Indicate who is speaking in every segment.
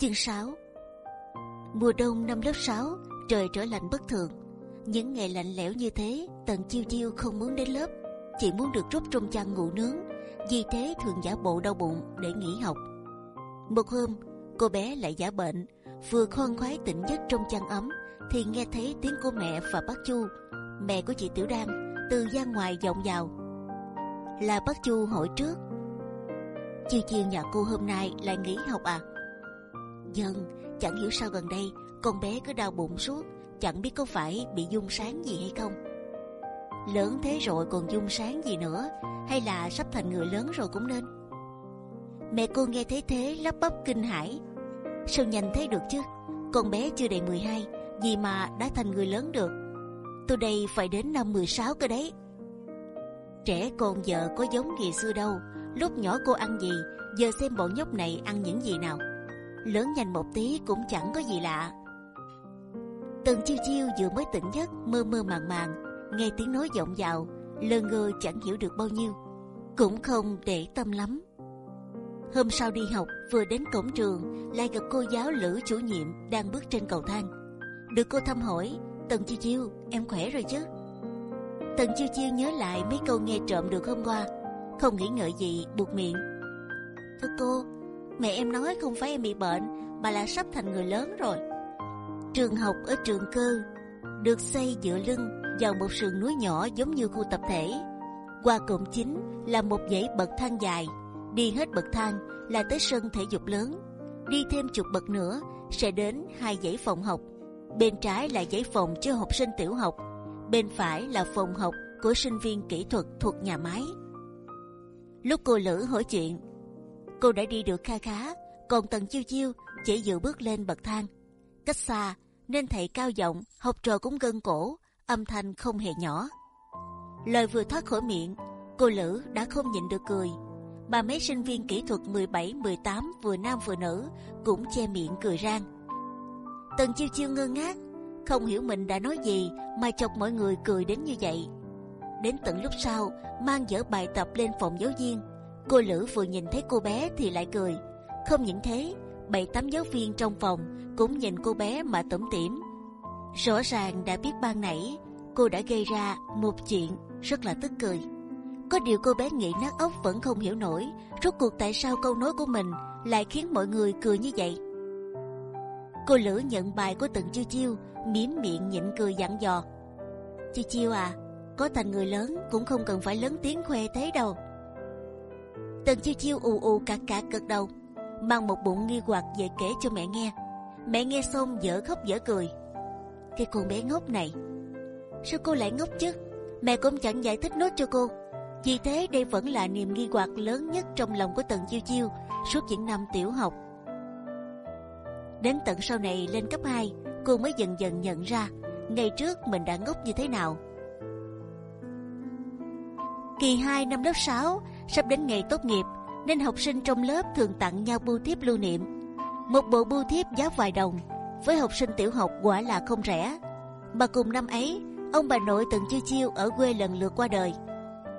Speaker 1: Chương 6 Mùa đông năm lớp 6 trời trở lạnh bất thường. Những ngày lạnh lẽo như thế, Tần Chiêu Chiêu không muốn đến lớp, chỉ muốn được rút trong chăn ngủ nướng. Vì thế thường giả bộ đau bụng để nghỉ học. Một hôm, cô bé lại giả bệnh, vừa khoan khoái tỉnh giấc trong chăn ấm, thì nghe thấy tiếng của mẹ và bác Chu, mẹ của chị Tiểu Đan, từ gian ngoài vọng vào. Là bác Chu hỏi trước. Chiêu Chiêu nhà cô hôm nay lại nghỉ học à? Dân, chẳng hiểu sao gần đây con bé cứ đau bụng suốt, chẳng biết có phải bị dung sáng gì hay không. Lớn thế rồi còn dung sáng gì nữa, hay là sắp thành người lớn rồi cũng nên. Mẹ cô nghe thấy thế lắp bắp kinh hãi. Sao nhanh thế được chứ? Con bé chưa đầy 12, gì mà đã thành người lớn được. Tôi đây phải đến năm 16 cơ đấy. Trẻ con giờ có giống ngày xưa đâu. Lúc nhỏ cô ăn gì, giờ xem bọn nhóc này ăn những gì nào. Lớn nhanh một tí cũng chẳng có gì lạ. Tần chiêu chiêu vừa mới tỉnh giấc, mơ mơ màng màng, nghe tiếng nói vọng vào, lơ ngơ chẳng hiểu được bao nhiêu, cũng không để tâm lắm. Hôm sau đi học, vừa đến cổng trường, lại gặp cô giáo lữ chủ nhiệm đang bước trên cầu thang. Được cô thăm hỏi, Tần chiêu chiêu, em khỏe rồi chứ? Tần chiêu chiêu nhớ lại mấy câu nghe trộm được hôm qua, không nghĩ ngợi gì, buộc miệng. Thưa cô, mẹ em nói không phải em bị bệnh, mà là sắp thành người lớn rồi. Trường học ở trường cơ được xây dựa lưng vào một sườn núi nhỏ giống như khu tập thể. Qua cổng chính là một dãy bậc thang dài, đi hết bậc thang là tới sân thể dục lớn. Đi thêm chục bậc nữa sẽ đến hai dãy phòng học. Bên trái là dãy phòng cho học sinh tiểu học, bên phải là phòng học của sinh viên kỹ thuật thuộc nhà máy. Lúc cô Lữ hỏi chuyện, cô đã đi được kha khá, còn Tần Chiêu Chiêu chỉ dự bước lên bậc thang cách xa nên thầy cao giọng, học trò cũng gân cổ, âm thanh không hề nhỏ. Lời vừa thoát khỏi miệng, cô Lữ đã không nhịn được cười. Bà mấy sinh viên kỹ thuật 17, 18 vừa nam vừa nữ cũng che miệng cười rang. Tần chiêu chiêu ngơ ngác, không hiểu mình đã nói gì mà chọc mọi người cười đến như vậy. Đến tận lúc sau mang dở bài tập lên phòng giáo viên, cô Lữ vừa nhìn thấy cô bé thì lại cười. Không những thế, bảy tám giáo viên trong phòng cũng nhìn cô bé mà tủm tỉm. Rõ ràng đã biết ban nãy cô đã gây ra một chuyện rất là tức cười. Có điều cô bé nghĩ nát óc vẫn không hiểu nổi rốt cuộc tại sao câu nói của mình lại khiến mọi người cười như vậy. Cô Lữ nhận bài của từng chiêu chiêu, mím miệng nhịn cười dặn dò. Chiêu chiêu à, có thành người lớn cũng không cần phải lớn tiếng khoe thế đâu. Tần chiêu chiêu ù ù cạc cạc gật đầu mang một bụng nghi hoặc về kể cho mẹ nghe. Mẹ nghe xong dở khóc dở cười. Cái con bé ngốc này, sao cô lại ngốc chứ? Mẹ cũng chẳng giải thích nốt cho cô. Vì thế đây vẫn là niềm nghi hoặc lớn nhất trong lòng của Tần Chiêu Chiêu suốt những năm tiểu học. Đến tận sau này lên cấp 2, cô mới dần dần nhận ra ngày trước mình đã ngốc như thế nào. Kỳ 2 năm lớp 6 sắp đến ngày tốt nghiệp, nên học sinh trong lớp thường tặng nhau bưu thiếp lưu niệm. Một bộ bưu thiếp giá vài đồng, với học sinh tiểu học quả là không rẻ. Mà cùng năm ấy, ông bà nội từng chiêu chiêu ở quê lần lượt qua đời.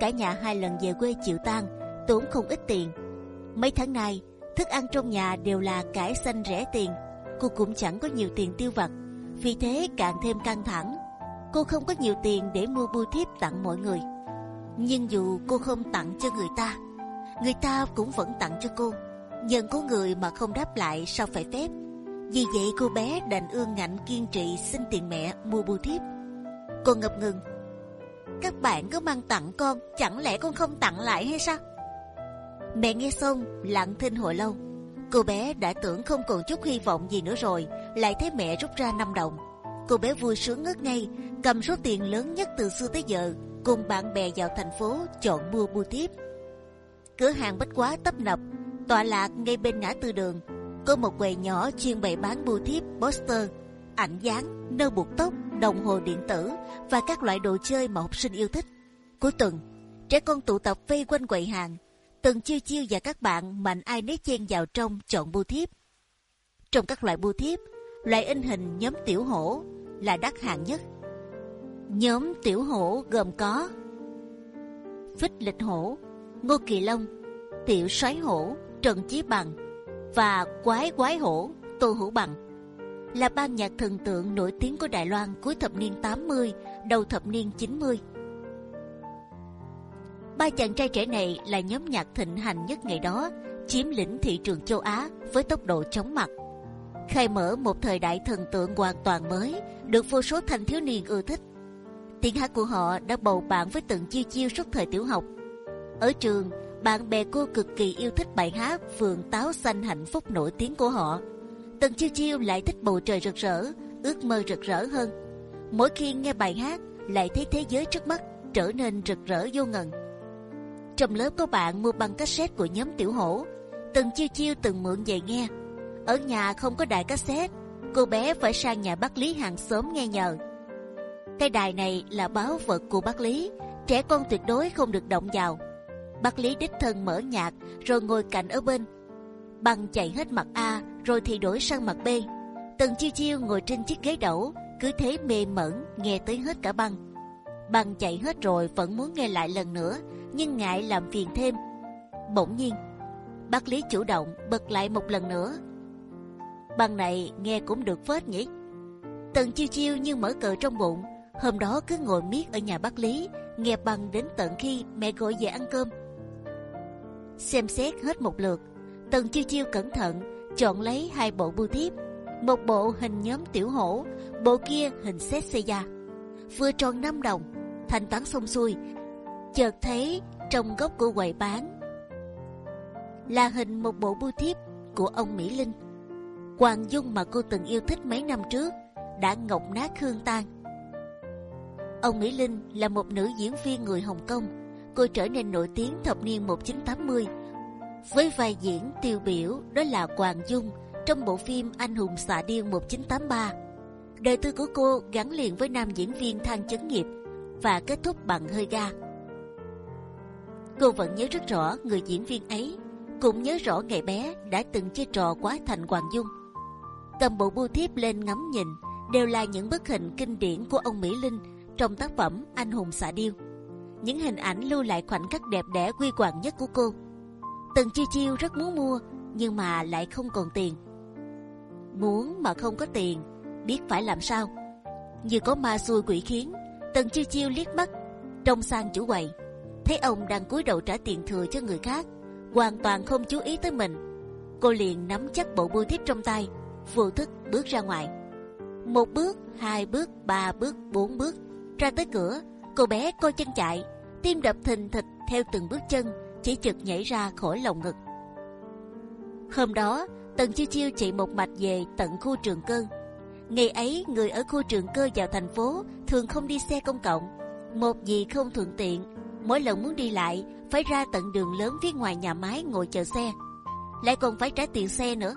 Speaker 1: Cả nhà hai lần về quê chịu tang, tốn không ít tiền. Mấy tháng nay, thức ăn trong nhà đều là cải xanh rẻ tiền. Cô cũng chẳng có nhiều tiền tiêu vặt, vì thế càng thêm căng thẳng. Cô không có nhiều tiền để mua bưu thiếp tặng mọi người. Nhưng dù cô không tặng cho người ta, người ta cũng vẫn tặng cho cô. Nhân có người mà không đáp lại sao phải phép? Vì vậy cô bé đành ương ngạnh kiên trì xin tiền mẹ mua bưu thiếp. Cô ngập ngừng. Các bạn cứ mang tặng con, chẳng lẽ con không tặng lại hay sao? Mẹ nghe xong lặng thinh hồi lâu. Cô bé đã tưởng không còn chút hy vọng gì nữa rồi, lại thấy mẹ rút ra 5 đồng. Cô bé vui sướng ngất ngây, cầm số tiền lớn nhất từ xưa tới giờ, cùng bạn bè vào thành phố chọn mua bưu thiếp. Cửa hàng bách quá tấp nập, tọa lạc ngay bên ngã tư đường. Có một quầy nhỏ chuyên bày bán bưu thiếp, poster, ảnh dán, nơ buộc tóc, đồng hồ điện tử và các loại đồ chơi mà học sinh yêu thích. Cuối tuần, trẻ con tụ tập vây quanh quầy hàng. Từng chiêu chiêu và các bạn mạnh ai nấy chen vào trong chọn bưu thiếp. Trong các loại bưu thiếp, loại in hình nhóm tiểu hổ là đắt hàng nhất. Nhóm tiểu hổ gồm có Phích lịch hổ, Ngô Kỳ Long, Tiểu soái hổ, Trần Chí Bằng và Quái Quái hổ Tô Hữu Bằng là ban nhạc thần tượng nổi tiếng của Đài Loan cuối thập niên 80, đầu thập niên 90. Ba chàng trai trẻ này là nhóm nhạc thịnh hành nhất ngày đó, chiếm lĩnh thị trường châu Á với tốc độ chóng mặt, khai mở một thời đại thần tượng hoàn toàn mới, được vô số thanh thiếu niên ưa thích. Tiếng hát của họ đã bầu bạn với từng chiêu chiêu suốt thời tiểu học. Ở trường, bạn bè cô cực kỳ yêu thích bài hát vườn táo xanh hạnh phúc nổi tiếng của họ. Từng chiêu chiêu lại thích bầu trời rực rỡ, ước mơ rực rỡ hơn. Mỗi khi nghe bài hát, lại thấy thế giới trước mắt trở nên rực rỡ vô ngần. Trong lớp có bạn mua băng cassette của nhóm Tiểu Hổ, từng chiêu chiêu từng mượn về nghe. Ở nhà không có đài cassette, cô bé phải sang nhà bác Lý hàng xóm nghe nhờ. Cái đài này là báo vật của bác Lý, trẻ con tuyệt đối không được động vào. Bác Lý đích thân mở nhạc rồi ngồi cạnh ở bên. bằng chạy hết mặt A rồi thì đổi sang mặt B. tần chiêu chiêu ngồi trên chiếc ghế đẩu, cứ thế mê mẩn nghe tới hết cả băng. Băng chạy hết rồi vẫn muốn nghe lại lần nữa, nhưng ngại làm phiền thêm. Bỗng nhiên, bác Lý chủ động bật lại một lần nữa. Băng này nghe cũng được phết nhỉ? tần chiêu chiêu như mở cờ trong bụng. Hôm đó cứ ngồi miết ở nhà bác Lý, nghe băng đến tận khi mẹ gọi về ăn cơm. Xem xét hết một lượt, Tần chiêu chiêu cẩn thận chọn lấy hai bộ bưu thiếp, một bộ hình nhóm tiểu hổ, bộ kia hình xét xe da, vừa tròn năm đồng, thanh toán xong xuôi, chợt thấy trong góc của quầy bán là hình một bộ bưu thiếp của ông Mỹ Linh, Hoàng Dung mà cô từng yêu thích mấy năm trước đã ngọc nát hương tan. Ông Mỹ Linh là một nữ diễn viên người Hồng Kông, cô trở nên nổi tiếng thập niên 1980 với vai diễn tiêu biểu đó là Hoàng Dung trong bộ phim Anh hùng xạ điên 1983. Đời tư của cô gắn liền với nam diễn viên Thang Chấn Nghiệp và kết thúc bằng hơi ga. Cô vẫn nhớ rất rõ người diễn viên ấy, cũng nhớ rõ ngày bé đã từng chơi trò quá thành Hoàng Dung. Cầm bộ bưu thiếp lên ngắm nhìn đều là những bức hình kinh điển của ông Mỹ Linh trong tác phẩm Anh hùng xạ điêu. Những hình ảnh lưu lại khoảnh khắc đẹp đẽ quy hoàng nhất của cô. Tần chiêu chiêu rất muốn mua nhưng mà lại không còn tiền. Muốn mà không có tiền, biết phải làm sao? Như có ma xui quỷ khiến. Tần chiêu chiêu liếc mắt, trông sang chủ quầy, thấy ông đang cúi đầu trả tiền thừa cho người khác, hoàn toàn không chú ý tới mình. Cô liền nắm chắc bộ bưu thiếp trong tay, vô thức bước ra ngoài. Một bước, hai bước, ba bước, bốn bước, ra tới cửa, cô bé coi chân chạy, tim đập thình thịch theo từng bước chân, chỉ chực nhảy ra khỏi lồng ngực. Hôm đó, Tần Chiêu Chiêu chạy một mạch về tận khu trường cơ. Ngày ấy, người ở khu trường cơ vào thành phố thường không đi xe công cộng. Một vì không thuận tiện, mỗi lần muốn đi lại phải ra tận đường lớn phía ngoài nhà máy ngồi chờ xe, lại còn phải trả tiền xe nữa.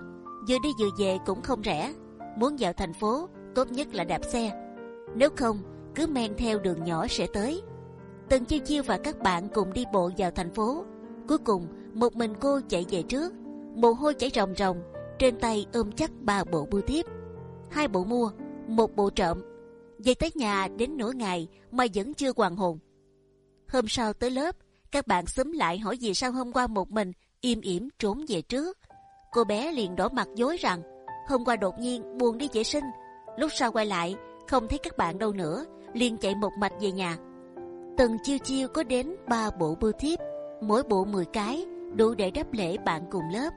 Speaker 1: Vừa đi vừa về cũng không rẻ. Muốn vào thành phố, tốt nhất là đạp xe. Nếu không, cứ men theo đường nhỏ sẽ tới. Tần Chiêu Chiêu và các bạn cùng đi bộ vào thành phố. Cuối cùng, một mình cô chạy về trước, mồ hôi chảy ròng ròng, trên tay ôm chắc ba bộ bưu thiếp, hai bộ mua, một bộ trộm. Về tới nhà đến nửa ngày mà vẫn chưa hoàn hồn. Hôm sau tới lớp, các bạn xúm lại hỏi gì sao hôm qua một mình im ỉm trốn về trước. Cô bé liền đỏ mặt dối rằng hôm qua đột nhiên buồn đi vệ sinh, lúc sau quay lại không thấy các bạn đâu nữa, liền chạy một mạch về nhà. Tần chiêu chiêu có đến ba bộ bưu thiếp, mỗi bộ 10 cái, đủ để đáp lễ bạn cùng lớp.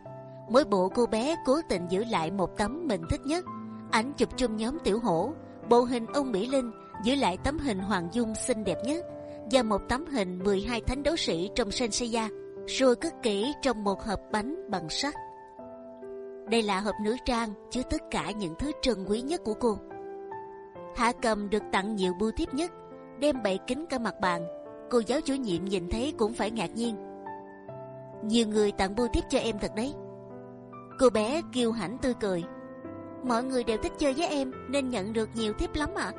Speaker 1: Mỗi bộ cô bé cố tình giữ lại một tấm mình thích nhất, ảnh chụp chung nhóm tiểu hổ, bộ hình ông Mỹ Linh giữ lại tấm hình Hoàng Dung xinh đẹp nhất và một tấm hình 12 thánh đấu sĩ trong Senseiya, rồi cất kỹ trong một hộp bánh bằng sắt. Đây là hộp nữ trang chứa tất cả những thứ trân quý nhất của cô. Hạ Cầm được tặng nhiều bưu thiếp nhất, đem bậy kính cả mặt bàn. Cô giáo chủ nhiệm nhìn thấy cũng phải ngạc nhiên. Nhiều người tặng bưu thiếp cho em thật đấy. Cô bé kiêu hãnh tươi cười. Mọi người đều thích chơi với em nên nhận được nhiều thiếp lắm ạ.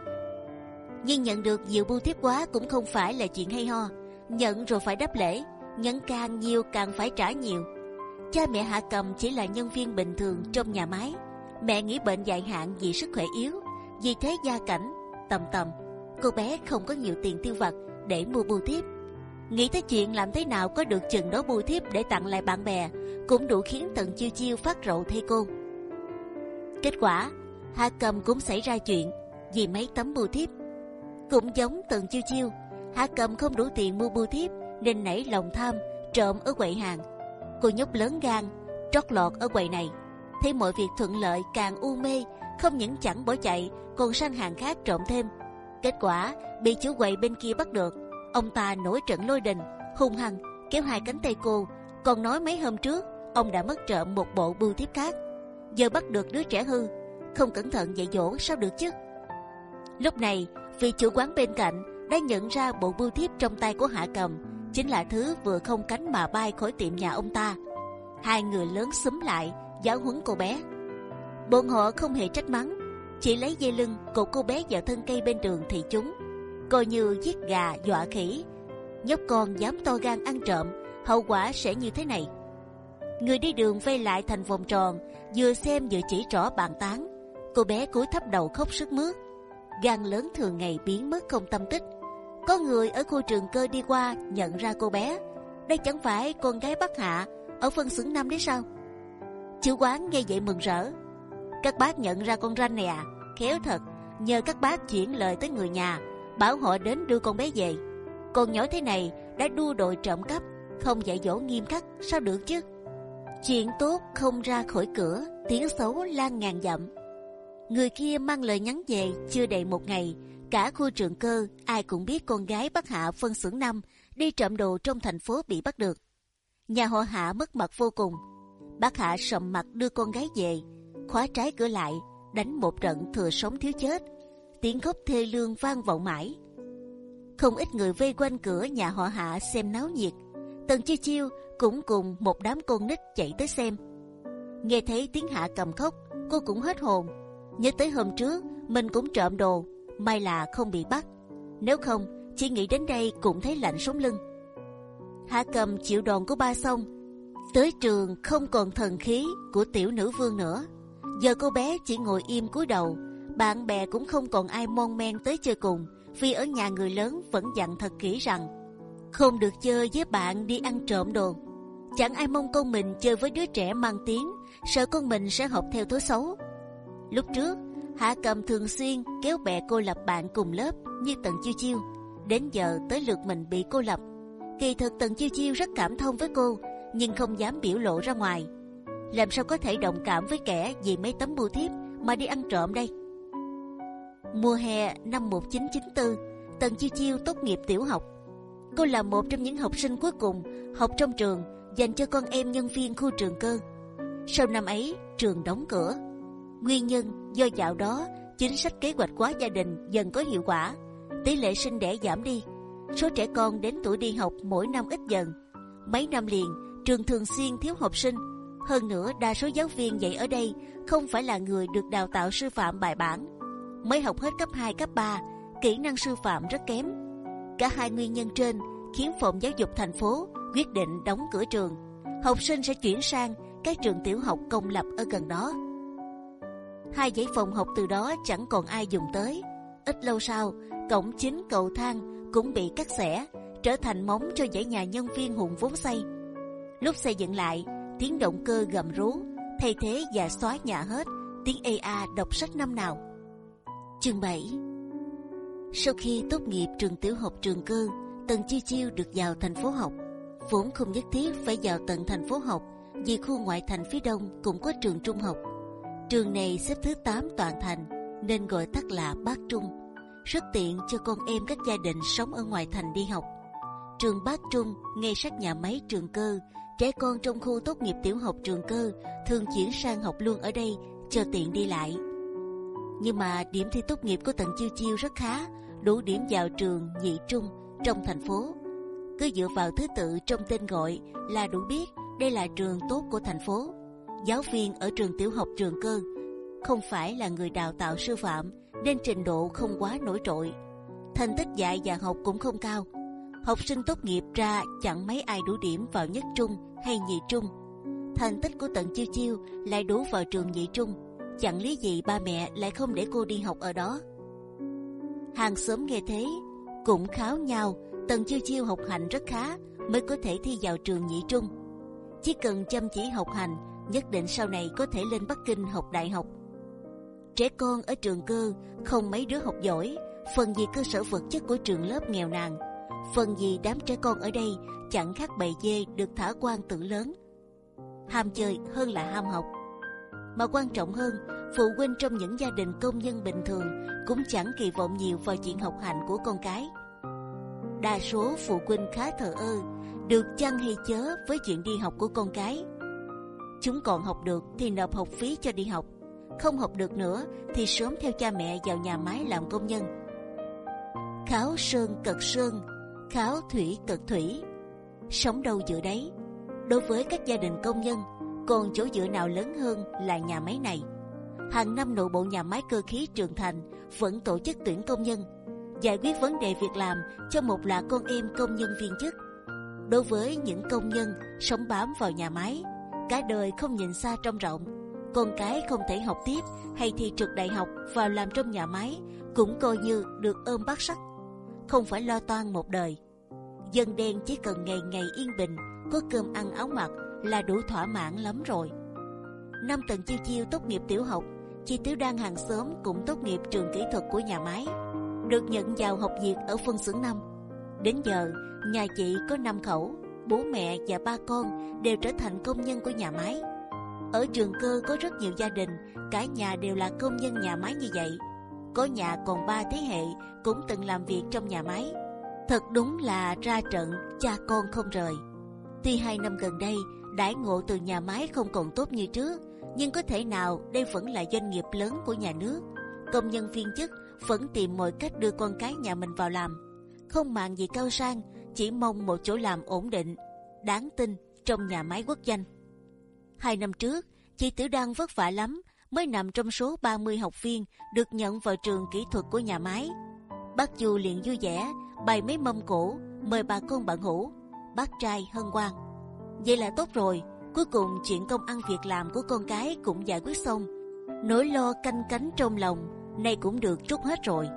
Speaker 1: Nhưng nhận được nhiều bưu thiếp quá cũng không phải là chuyện hay ho. Nhận rồi phải đáp lễ, nhận càng nhiều càng phải trả nhiều. Cha mẹ Hạ Cầm chỉ là nhân viên bình thường trong nhà máy. Mẹ nghĩ bệnh dài hạn vì sức khỏe yếu, vì thế gia cảnh tầm tầm. Cô bé không có nhiều tiền tiêu vặt để mua bưu thiếp. Nghĩ tới chuyện làm thế nào có được chừng đó bưu thiếp để tặng lại bạn bè, cũng đủ khiến Tần Chiêu Chiêu phát rộ thay cô. Kết quả, Hạ Cầm cũng xảy ra chuyện vì mấy tấm bưu thiếp. Cũng giống Tần Chiêu Chiêu, Hạ Cầm không đủ tiền mua bưu thiếp nên nảy lòng tham trộm ở quầy hàng. Cô nhóc lớn gan trót lọt ở quầy này, thấy mọi việc thuận lợi càng u mê, không những chẳng bỏ chạy còn sang hàng khác trộm thêm. Kết quả bị chủ quầy bên kia bắt được, ông ta nổi trận lôi đình, hung hăng kéo hai cánh tay cô, còn nói mấy hôm trước ông đã mất trộm một bộ bưu thiếp khác, giờ bắt được đứa trẻ hư, không cẩn thận dạy dỗ sao được chứ? Lúc này vị chủ quán bên cạnh đã nhận ra bộ bưu thiếp trong tay của Hạ Cầm chính là thứ vừa không cánh mà bay khỏi tiệm nhà ông ta. Hai người lớn xúm lại giáo huấn cô bé. Bọn họ không hề trách mắng, chỉ lấy dây lưng cột cô bé vào thân cây bên đường thì chúng coi như giết gà dọa khỉ. Nhóc con dám to gan ăn trộm, hậu quả sẽ như thế này. Người đi đường vây lại thành vòng tròn, vừa xem vừa chỉ rõ bàn tán. Cô bé cúi thấp đầu khóc sức mướt, gan lớn thường ngày biến mất không tâm tích. Có người ở khu trường cơ đi qua nhận ra cô bé, đây chẳng phải con gái Bắc Hạ ở phân xưởng năm đấy sao? Chủ quán nghe vậy mừng rỡ. Các bác nhận ra con ranh này à? Khéo thật, nhờ các bác chuyển lời tới người nhà, bảo họ đến đưa con bé về. Con nhỏ thế này đã đua đội trộm cắp, không dạy dỗ nghiêm khắc sao được chứ? Chuyện tốt không ra khỏi cửa, tiếng xấu lan ngàn dặm. Người kia mang lời nhắn về chưa đầy một ngày, cả khu trường cơ ai cũng biết con gái Bắc Hạ phân xưởng năm đi trộm đồ trong thành phố bị bắt được. Nhà họ Hạ mất mặt vô cùng. Bác Hạ sầm mặt đưa con gái về, khóa trái cửa lại, đánh một trận thừa sống thiếu chết. Tiếng khóc thê lương vang vọng mãi. Không ít người vây quanh cửa nhà họ Hạ xem náo nhiệt. Tần Chiêu Chiêu cũng cùng một đám con nít chạy tới xem. Nghe thấy tiếng Hạ cầm khóc, cô cũng hết hồn. Nhớ tới hôm trước mình cũng trộm đồ, may là không bị bắt. Nếu không, chỉ nghĩ đến đây cũng thấy lạnh sống lưng. Hạ cầm chịu đòn của ba xong, tới trường không còn thần khí của tiểu nữ vương nữa. Giờ cô bé chỉ ngồi im cúi đầu, bạn bè cũng không còn ai mon men tới chơi cùng, vì ở nhà người lớn vẫn dặn thật kỹ rằng không được chơi với bạn đi ăn trộm đồ. Chẳng ai mong con mình chơi với đứa trẻ mang tiếng, sợ con mình sẽ học theo thói xấu. Lúc trước, Hạ Cầm thường xuyên kéo bè cô lập bạn cùng lớp như Tần Chiêu Chiêu. Đến giờ tới lượt mình bị cô lập. Kỳ thực Tần Chiêu Chiêu rất cảm thông với cô, nhưng không dám biểu lộ ra ngoài. Làm sao có thể đồng cảm với kẻ vì mấy tấm bưu thiếp mà đi ăn trộm đây? Mùa hè năm 1994, Tần Chiêu Chiêu tốt nghiệp tiểu học. Cô là một trong những học sinh cuối cùng học trong trường dành cho con em nhân viên khu trường cơ. Sau năm ấy, trường đóng cửa. Nguyên nhân do dạo đó chính sách kế hoạch hóa gia đình dần có hiệu quả, tỷ lệ sinh đẻ giảm đi, số trẻ con đến tuổi đi học mỗi năm ít dần. Mấy năm liền, trường thường xuyên thiếu học sinh. Hơn nữa, đa số giáo viên dạy ở đây không phải là người được đào tạo sư phạm bài bản, mới học hết cấp 2, cấp 3, kỹ năng sư phạm rất kém. Cả hai nguyên nhân trên khiến phòng giáo dục thành phố quyết định đóng cửa trường. Học sinh sẽ chuyển sang các trường tiểu học công lập ở gần đó. Hai dãy phòng học từ đó chẳng còn ai dùng tới. Ít lâu sau, cổng chính cầu thang cũng bị cắt xẻ, trở thành móng cho dãy nhà nhân viên hùng vốn xây. Lúc xây dựng lại, tiếng động cơ gầm rú, thay thế và xóa nhà hết, tiếng EA đọc sách năm nào. Chương 7 Sau khi tốt nghiệp trường tiểu học trường cơ, Tần Chiêu Chiêu được vào thành phố học. Vốn không nhất thiết phải vào tận thành phố học, vì khu ngoại thành phía đông cũng có trường trung học. Trường này xếp thứ 8 toàn thành, nên gọi tắt là Bát Trung, rất tiện cho con em các gia đình sống ở ngoại thành đi học. Trường Bát Trung ngay sát nhà máy trường cơ, trẻ con trong khu tốt nghiệp tiểu học trường cơ thường chuyển sang học luôn ở đây cho tiện đi lại. Nhưng mà điểm thi tốt nghiệp của Tần Chiêu Chiêu rất khá, đủ điểm vào trường nhị trung trong thành phố. Cứ dựa vào thứ tự trong tên gọi là đủ biết đây là trường tốt của thành phố. Giáo viên ở trường tiểu học trường cơ không phải là người đào tạo sư phạm nên trình độ không quá nổi trội. Thành tích dạy và học cũng không cao. Học sinh tốt nghiệp ra chẳng mấy ai đủ điểm vào nhất trung hay nhị trung. Thành tích của Tần Chiêu Chiêu lại đủ vào trường nhị trung. Chẳng lý gì ba mẹ lại không để cô đi học ở đó. Hàng xóm nghe thế cũng kháo nhau. Tần Chiêu Chiêu học hành rất khá mới có thể thi vào trường nhị trung. Chỉ cần chăm chỉ học hành, nhất định sau này có thể lên Bắc Kinh học đại học. Trẻ con ở trường cơ không mấy đứa học giỏi, phần gì cơ sở vật chất của trường lớp nghèo nàn, phần gì đám trẻ con ở đây chẳng khác bầy dê được thả quan tự lớn. Ham chơi hơn là ham học. Mà quan trọng hơn, phụ huynh trong những gia đình công nhân bình thường cũng chẳng kỳ vọng nhiều vào chuyện học hành của con cái. Đa số phụ huynh khá thờ ơ, được chăng hay chớ với chuyện đi học của con cái. Chúng còn học được thì nộp học phí cho đi học, không học được nữa thì sớm theo cha mẹ vào nhà máy làm công nhân. Kháo sơn cật sơn, kháo thủy cật thủy, sống đâu giữa đấy. Đối với các gia đình công nhân, còn chỗ dựa nào lớn hơn là nhà máy này. Hàng năm nội bộ nhà máy cơ khí Trường Thành vẫn tổ chức tuyển công nhân, giải quyết vấn đề việc làm cho một là con em công nhân viên chức. Đối với những công nhân sống bám vào nhà máy, cả đời không nhìn xa trông rộng, con cái không thể học tiếp hay thi trượt đại học vào làm trong nhà máy cũng coi như được ôm bát sắt, không phải lo toan một đời. Dân đen chỉ cần ngày ngày yên bình, có cơm ăn áo mặc là đủ thỏa mãn lắm rồi. Năm tầng chiêu chiêu tốt nghiệp tiểu học, chị Tiểu Đan hàng xóm cũng tốt nghiệp trường kỹ thuật của nhà máy, được nhận vào học việc ở phân xưởng năm. Đến giờ nhà chị có năm khẩu, bố mẹ và ba con đều trở thành công nhân của nhà máy. Ở trường cơ có rất nhiều gia đình, cả nhà đều là công nhân nhà máy như vậy. Có nhà còn ba thế hệ cũng từng làm việc trong nhà máy. Thật đúng là ra trận cha con không rời. Tuy hai năm gần đây đãi ngộ từ nhà máy không còn tốt như trước, nhưng có thể nào đây vẫn là doanh nghiệp lớn của nhà nước. Công nhân viên chức vẫn tìm mọi cách đưa con cái nhà mình vào làm, không màng gì cao sang, chỉ mong một chỗ làm ổn định, đáng tin trong nhà máy quốc danh. Hai năm trước, chị Tiểu đang vất vả lắm, mới nằm trong số 30 học viên được nhận vào trường kỹ thuật của nhà máy. Bác Du liền vui vẻ bày mấy mâm cổ mời bà con bạn hữu, bác trai hân hoan. Vậy là tốt rồi. Cuối cùng chuyện công ăn việc làm của con cái cũng giải quyết xong. Nỗi lo canh cánh trong lòng nay cũng được trút hết rồi.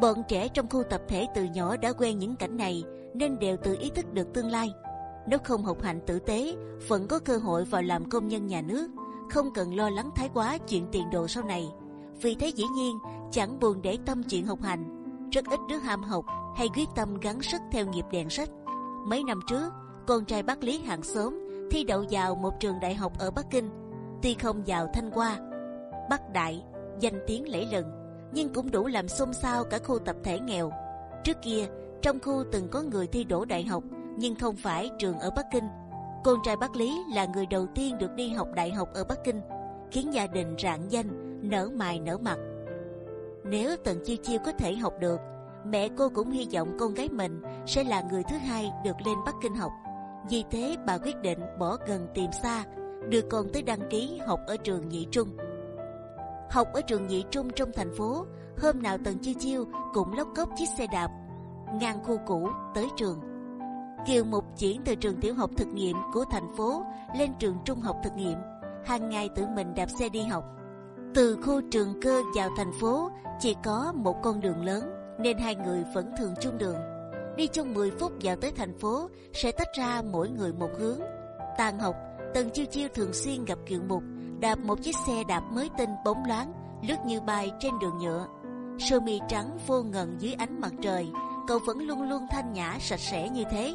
Speaker 1: Bọn trẻ trong khu tập thể từ nhỏ đã quen những cảnh này nên đều tự ý thức được tương lai. Nếu không học hành tử tế, vẫn có cơ hội vào làm công nhân nhà nước, không cần lo lắng thái quá chuyện tiền đồ sau này. Vì thế dĩ nhiên chẳng buồn để tâm chuyện học hành. Rất ít đứa ham học hay quyết tâm gắng sức theo nghiệp đèn sách. Mấy năm trước, con trai bác Lý hàng xóm thi đậu vào một trường đại học ở Bắc Kinh. Tuy không vào Thanh Hoa, Bắc Đại, danh tiếng lẫy lừng, nhưng cũng đủ làm xôn xao cả khu tập thể nghèo. Trước kia, trong khu từng có người thi đỗ đại học, nhưng không phải trường ở Bắc Kinh. Con trai bác Lý là người đầu tiên được đi học đại học ở Bắc Kinh, khiến gia đình rạng danh, nở mày nở mặt. Nếu Tần Chiêu Chiêu có thể học được, mẹ cô cũng hy vọng con gái mình sẽ là người thứ hai được lên Bắc Kinh học. Vì thế bà quyết định bỏ gần tìm xa, đưa con tới đăng ký học ở trường nhị trung. Học ở trường nhị trung trong thành phố, hôm nào Tần Chiêu Chiêu cũng lóc cốc chiếc xe đạp ngang khu cũ tới trường. Kiều Mục chuyển từ trường tiểu học thực nghiệm của thành phố lên trường trung học thực nghiệm, hàng ngày tự mình đạp xe đi học. Từ khu trường cơ vào thành phố chỉ có một con đường lớn, nên hai người vẫn thường chung đường đi trong 10 phút vào tới thành phố sẽ tách ra mỗi người một hướng. Tàn học, Tần Chiêu Chiêu thường xuyên gặp Kiều Mục đạp một chiếc xe đạp mới tinh bóng loáng lướt như bay trên đường nhựa. Sơ mi trắng vô ngần dưới ánh mặt trời, cậu vẫn luôn luôn thanh nhã sạch sẽ như thế.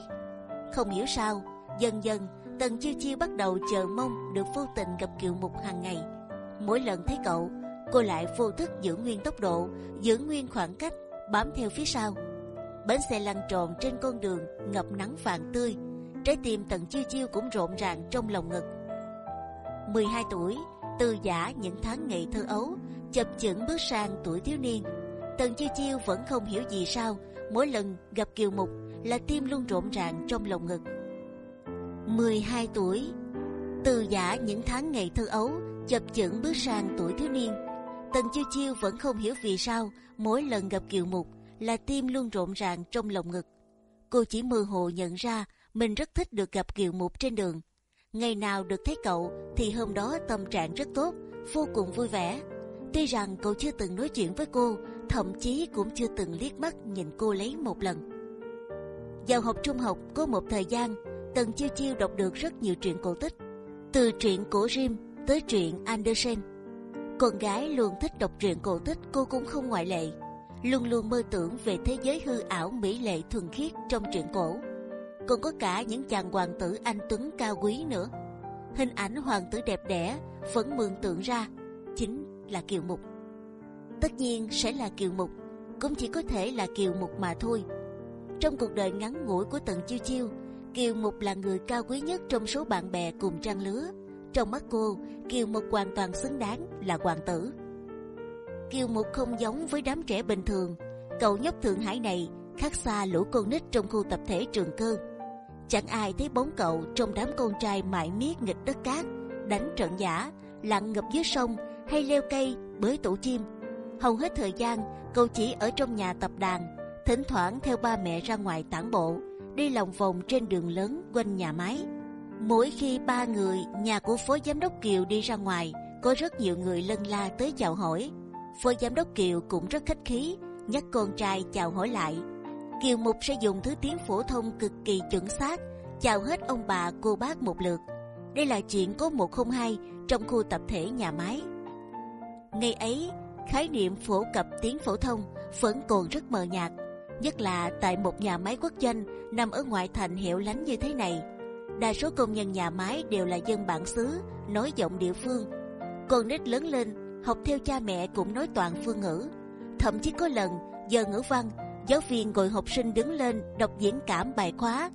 Speaker 1: Không hiểu sao, dần dần Tần Chiêu Chiêu bắt đầu chờ mong được vô tình gặp Kiều Mục hàng ngày. Mỗi lần thấy cậu, cô lại vô thức giữ nguyên tốc độ, giữ nguyên khoảng cách, bám theo phía sau. Bến xe lăn tròn trên con đường ngập nắng vàng tươi trái tim tần chiêu chiêu cũng rộn ràng trong lòng ngực. 12 tuổi từ giả những tháng ngày thơ ấu chập chững bước sang tuổi thiếu niên. Tần chiêu chiêu vẫn không hiểu gì sao mỗi lần gặp kiều mục là tim luôn rộn ràng trong lòng ngực. 12 tuổi từ giả những tháng ngày thơ ấu chập chững bước sang tuổi thiếu niên tần chiêu chiêu vẫn không hiểu vì sao mỗi lần gặp kiều mục là tim luôn rộn ràng trong lòng ngực. Cô chỉ mơ hồ nhận ra mình rất thích được gặp Kiều Mục trên đường. Ngày nào được thấy cậu thì hôm đó tâm trạng rất tốt, vô cùng vui vẻ. Tuy rằng cậu chưa từng nói chuyện với cô, thậm chí cũng chưa từng liếc mắt nhìn cô lấy một lần. Vào học trung học có một thời gian, Tần Chiêu Chiêu đọc được rất nhiều truyện cổ tích, từ truyện cổ Rim tới truyện Andersen. Con gái luôn thích đọc truyện cổ tích, cô cũng không ngoại lệ. Luôn luôn mơ tưởng về thế giới hư ảo mỹ lệ thuần khiết trong truyện cổ. Còn có cả những chàng hoàng tử anh tuấn cao quý nữa. Hình ảnh hoàng tử đẹp đẽ vẫn mường tượng ra chính là kiều mục. Tất nhiên sẽ là kiều mục, cũng chỉ có thể là kiều mục mà thôi. Trong cuộc đời ngắn ngủi của Tần Chiêu Chiêu, Kiều Mục là người cao quý nhất trong số bạn bè cùng trang lứa. Trong mắt cô, Kiều Mục hoàn toàn xứng đáng là hoàng tử. Kiều Mục không giống với đám trẻ bình thường. Cậu nhóc Thượng Hải này khác xa lũ con nít trong khu tập thể trường cơ. Chẳng ai thấy bóng cậu trong đám con trai mãi miết nghịch đất cát, đánh trận giả, lặn ngập dưới sông hay leo cây bới tổ chim. Hầu hết thời gian cậu chỉ ở trong nhà tập đàn, thỉnh thoảng theo ba mẹ ra ngoài tản bộ, đi lòng vòng trên đường lớn quanh nhà máy. Mỗi khi ba người nhà của phó giám đốc Kiều đi ra ngoài, có rất nhiều người lân la tới chào hỏi. Phó giám đốc Kiều cũng rất khách khí, nhắc con trai chào hỏi lại. Kiều Mục sẽ dùng thứ tiếng phổ thông cực kỳ chuẩn xác, chào hết ông bà cô bác một lượt. Đây là chuyện có một không hai trong khu tập thể nhà máy. Ngày ấy, khái niệm phổ cập tiếng phổ thông vẫn còn rất mờ nhạt, nhất là tại một nhà máy quốc doanh nằm ở ngoại thành hiệu lánh như thế này. Đa số công nhân nhà máy đều là dân bản xứ, nói giọng địa phương. Con nít lớn lên, học theo cha mẹ cũng nói toàn phương ngữ. Thậm chí có lần giờ ngữ văn, giáo viên gọi học sinh đứng lên đọc diễn cảm bài khóa,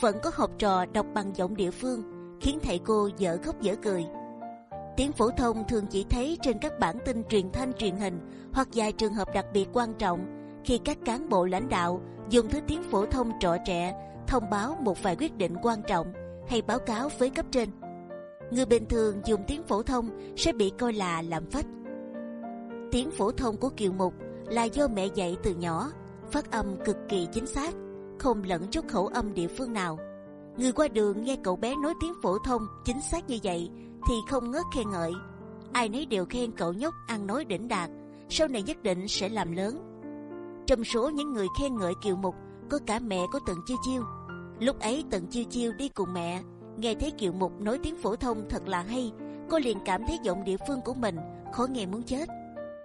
Speaker 1: vẫn có học trò đọc bằng giọng địa phương, khiến thầy cô dở khóc dở cười. Tiếng phổ thông thường chỉ thấy trên các bản tin truyền thanh truyền hình hoặc vài trường hợp đặc biệt quan trọng khi các cán bộ lãnh đạo dùng thứ tiếng phổ thông trọ trẻ thông báo một vài quyết định quan trọng hay báo cáo với cấp trên. Người bình thường dùng tiếng phổ thông sẽ bị coi là lạm phách. Tiếng phổ thông của Kiều Mục là do mẹ dạy từ nhỏ, phát âm cực kỳ chính xác, không lẫn chút khẩu âm địa phương nào. Người qua đường nghe cậu bé nói tiếng phổ thông chính xác như vậy thì không ngớt khen ngợi. Ai nấy đều khen cậu nhóc ăn nói đỉnh đạt, sau này nhất định sẽ làm lớn. Trong số những người khen ngợi Kiều Mục có cả mẹ của Tần Chiêu Chiêu. Lúc ấy tận Chiêu Chiêu đi cùng mẹ, nghe thấy Kiều Mục nói tiếng phổ thông thật là hay, cô liền cảm thấy giọng địa phương của mình khó nghe muốn chết.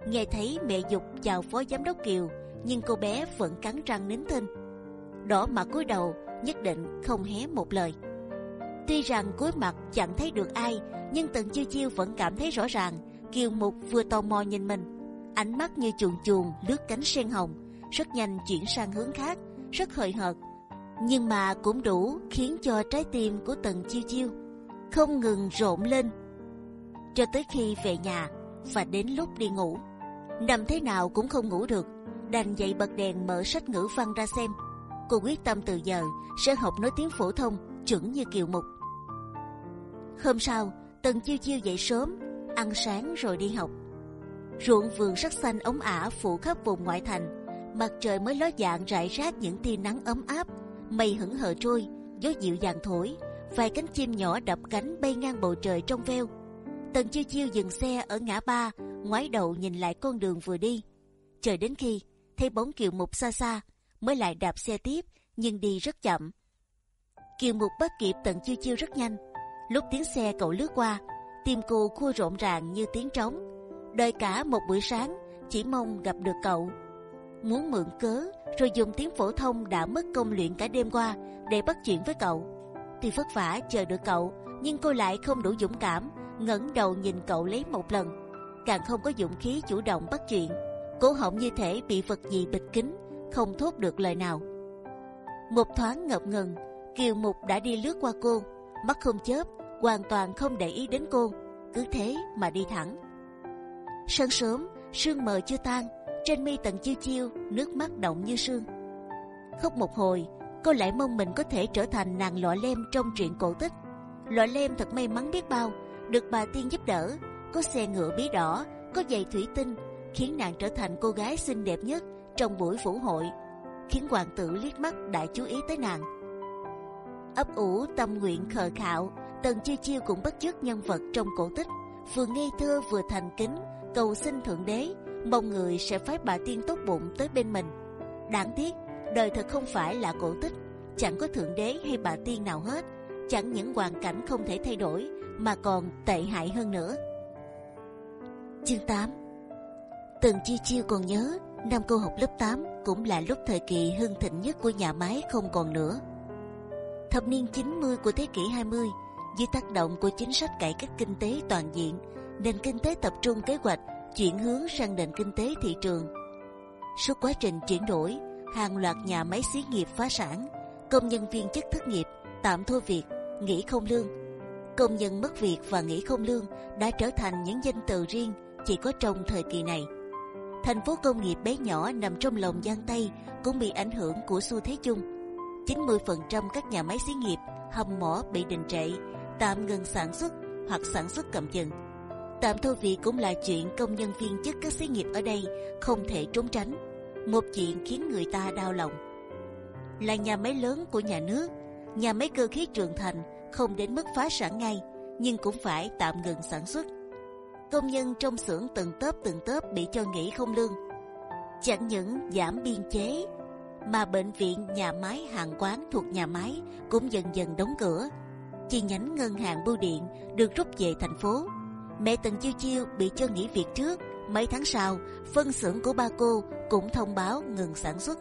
Speaker 1: Nghe thấy mẹ dục chào phó giám đốc Kiều, nhưng cô bé vẫn cắn răng nín thinh, đỏ mặt cúi đầu, nhất định không hé một lời. Tuy rằng cúi mặt chẳng thấy được ai, nhưng tận Chiêu Chiêu vẫn cảm thấy rõ ràng Kiều Mục vừa tò mò nhìn mình, ánh mắt như chuồn chuồn lướt cánh sen hồng, rất nhanh chuyển sang hướng khác, rất hời hợt, nhưng mà cũng đủ khiến cho trái tim của Tần Chiêu Chiêu không ngừng rộn lên, cho tới khi về nhà và đến lúc đi ngủ, nằm thế nào cũng không ngủ được, đành dậy bật đèn mở sách ngữ văn ra xem. Cô quyết tâm từ giờ sẽ học nói tiếng phổ thông chuẩn như Kiều Mục. Hôm sau, Tần Chiêu Chiêu dậy sớm, ăn sáng rồi đi học. Ruộng vườn sắc xanh ống ả phủ khắp vùng ngoại thành, mặt trời mới ló dạng rải rác những tia nắng ấm áp, mây hững hờ trôi, gió dịu dàng thổi, vài cánh chim nhỏ đập cánh bay ngang bầu trời trong veo. Tần Chiêu Chiêu dừng xe ở ngã ba, ngoái đầu nhìn lại con đường vừa đi. Chờ đến khi thấy bóng Kiều Mục xa xa, mới lại đạp xe tiếp, nhưng đi rất chậm. Kiều Mục bắt kịp Tần Chiêu Chiêu rất nhanh. Lúc tiếng xe cậu lướt qua, tim cô khua rộn ràng như tiếng trống. Đợi cả một buổi sáng, chỉ mong gặp được cậu. Muốn mượn cớ, rồi dùng tiếng phổ thông đã mất công luyện cả đêm qua để bắt chuyện với cậu. Tuy vất vả chờ được cậu, nhưng cô lại không đủ dũng cảm, ngẩng đầu nhìn cậu lấy một lần, càng không có dũng khí chủ động bắt chuyện. Cổ họng như thể bị vật gì bịt kín, không thốt được lời nào. Một thoáng ngập ngừng, Kiều Mục đã đi lướt qua cô, mắt không chớp, hoàn toàn không để ý đến cô, cứ thế mà đi thẳng. Sáng sớm, sương mờ chưa tan, trên mi tận chiêu chiêu, nước mắt động như sương. Khóc một hồi, cô lại mong mình có thể trở thành nàng lọ lem trong truyện cổ tích. Lọ lem thật may mắn biết bao, được bà tiên giúp đỡ, có xe ngựa bí đỏ, có giày thủy tinh, khiến nàng trở thành cô gái xinh đẹp nhất trong buổi phủ hội, khiến hoàng tử liếc mắt đã chú ý tới nàng. ấp ủ tâm nguyện khờ khạo, tần chiêu chiêu cũng bất chước nhân vật trong cổ tích, vừa ngây thơ vừa thành kính, cầu xin thượng đế, mong người sẽ phái bà tiên tốt bụng tới bên mình. đáng tiếc, đời thật không phải là cổ tích, chẳng có thượng đế hay bà tiên nào hết, chẳng những hoàn cảnh không thể thay đổi mà còn tệ hại hơn nữa. Chương 8 Từng chi chiêu còn nhớ năm cô học lớp 8 cũng là lúc thời kỳ hưng thịnh nhất của nhà máy không còn nữa. Thập niên 90 của thế kỷ 20 dưới tác động của chính sách cải cách kinh tế toàn diện, nền kinh tế tập trung kế hoạch chuyển hướng sang nền kinh tế thị trường. Suốt quá trình chuyển đổi, hàng loạt nhà máy xí nghiệp phá sản, công nhân viên chức thất nghiệp, tạm thôi việc, nghỉ không lương. Công nhân mất việc và nghỉ không lương đã trở thành những danh từ riêng chỉ có trong thời kỳ này. Thành phố công nghiệp bé nhỏ nằm trong lòng Giang Tây cũng bị ảnh hưởng của xu thế chung. 90% các nhà máy xí nghiệp, hầm mỏ bị đình trệ, tạm ngừng sản xuất hoặc sản xuất cầm chừng. Tạm thôi việc cũng là chuyện công nhân viên chức các xí nghiệp ở đây không thể trốn tránh. Một chuyện khiến người ta đau lòng là nhà máy lớn của nhà nước, nhà máy cơ khí Trường Thành không đến mức phá sản ngay, nhưng cũng phải tạm ngừng sản xuất công nhân trong xưởng từng tớp từng tớp bị cho nghỉ không lương. Chẳng những giảm biên chế, mà bệnh viện, nhà máy, hàng quán thuộc nhà máy cũng dần dần đóng cửa. Chi nhánh ngân hàng bưu điện được rút về thành phố. Mẹ Tần Chiêu Chiêu bị cho nghỉ việc trước. Mấy tháng sau, phân xưởng của ba cô cũng thông báo ngừng sản xuất.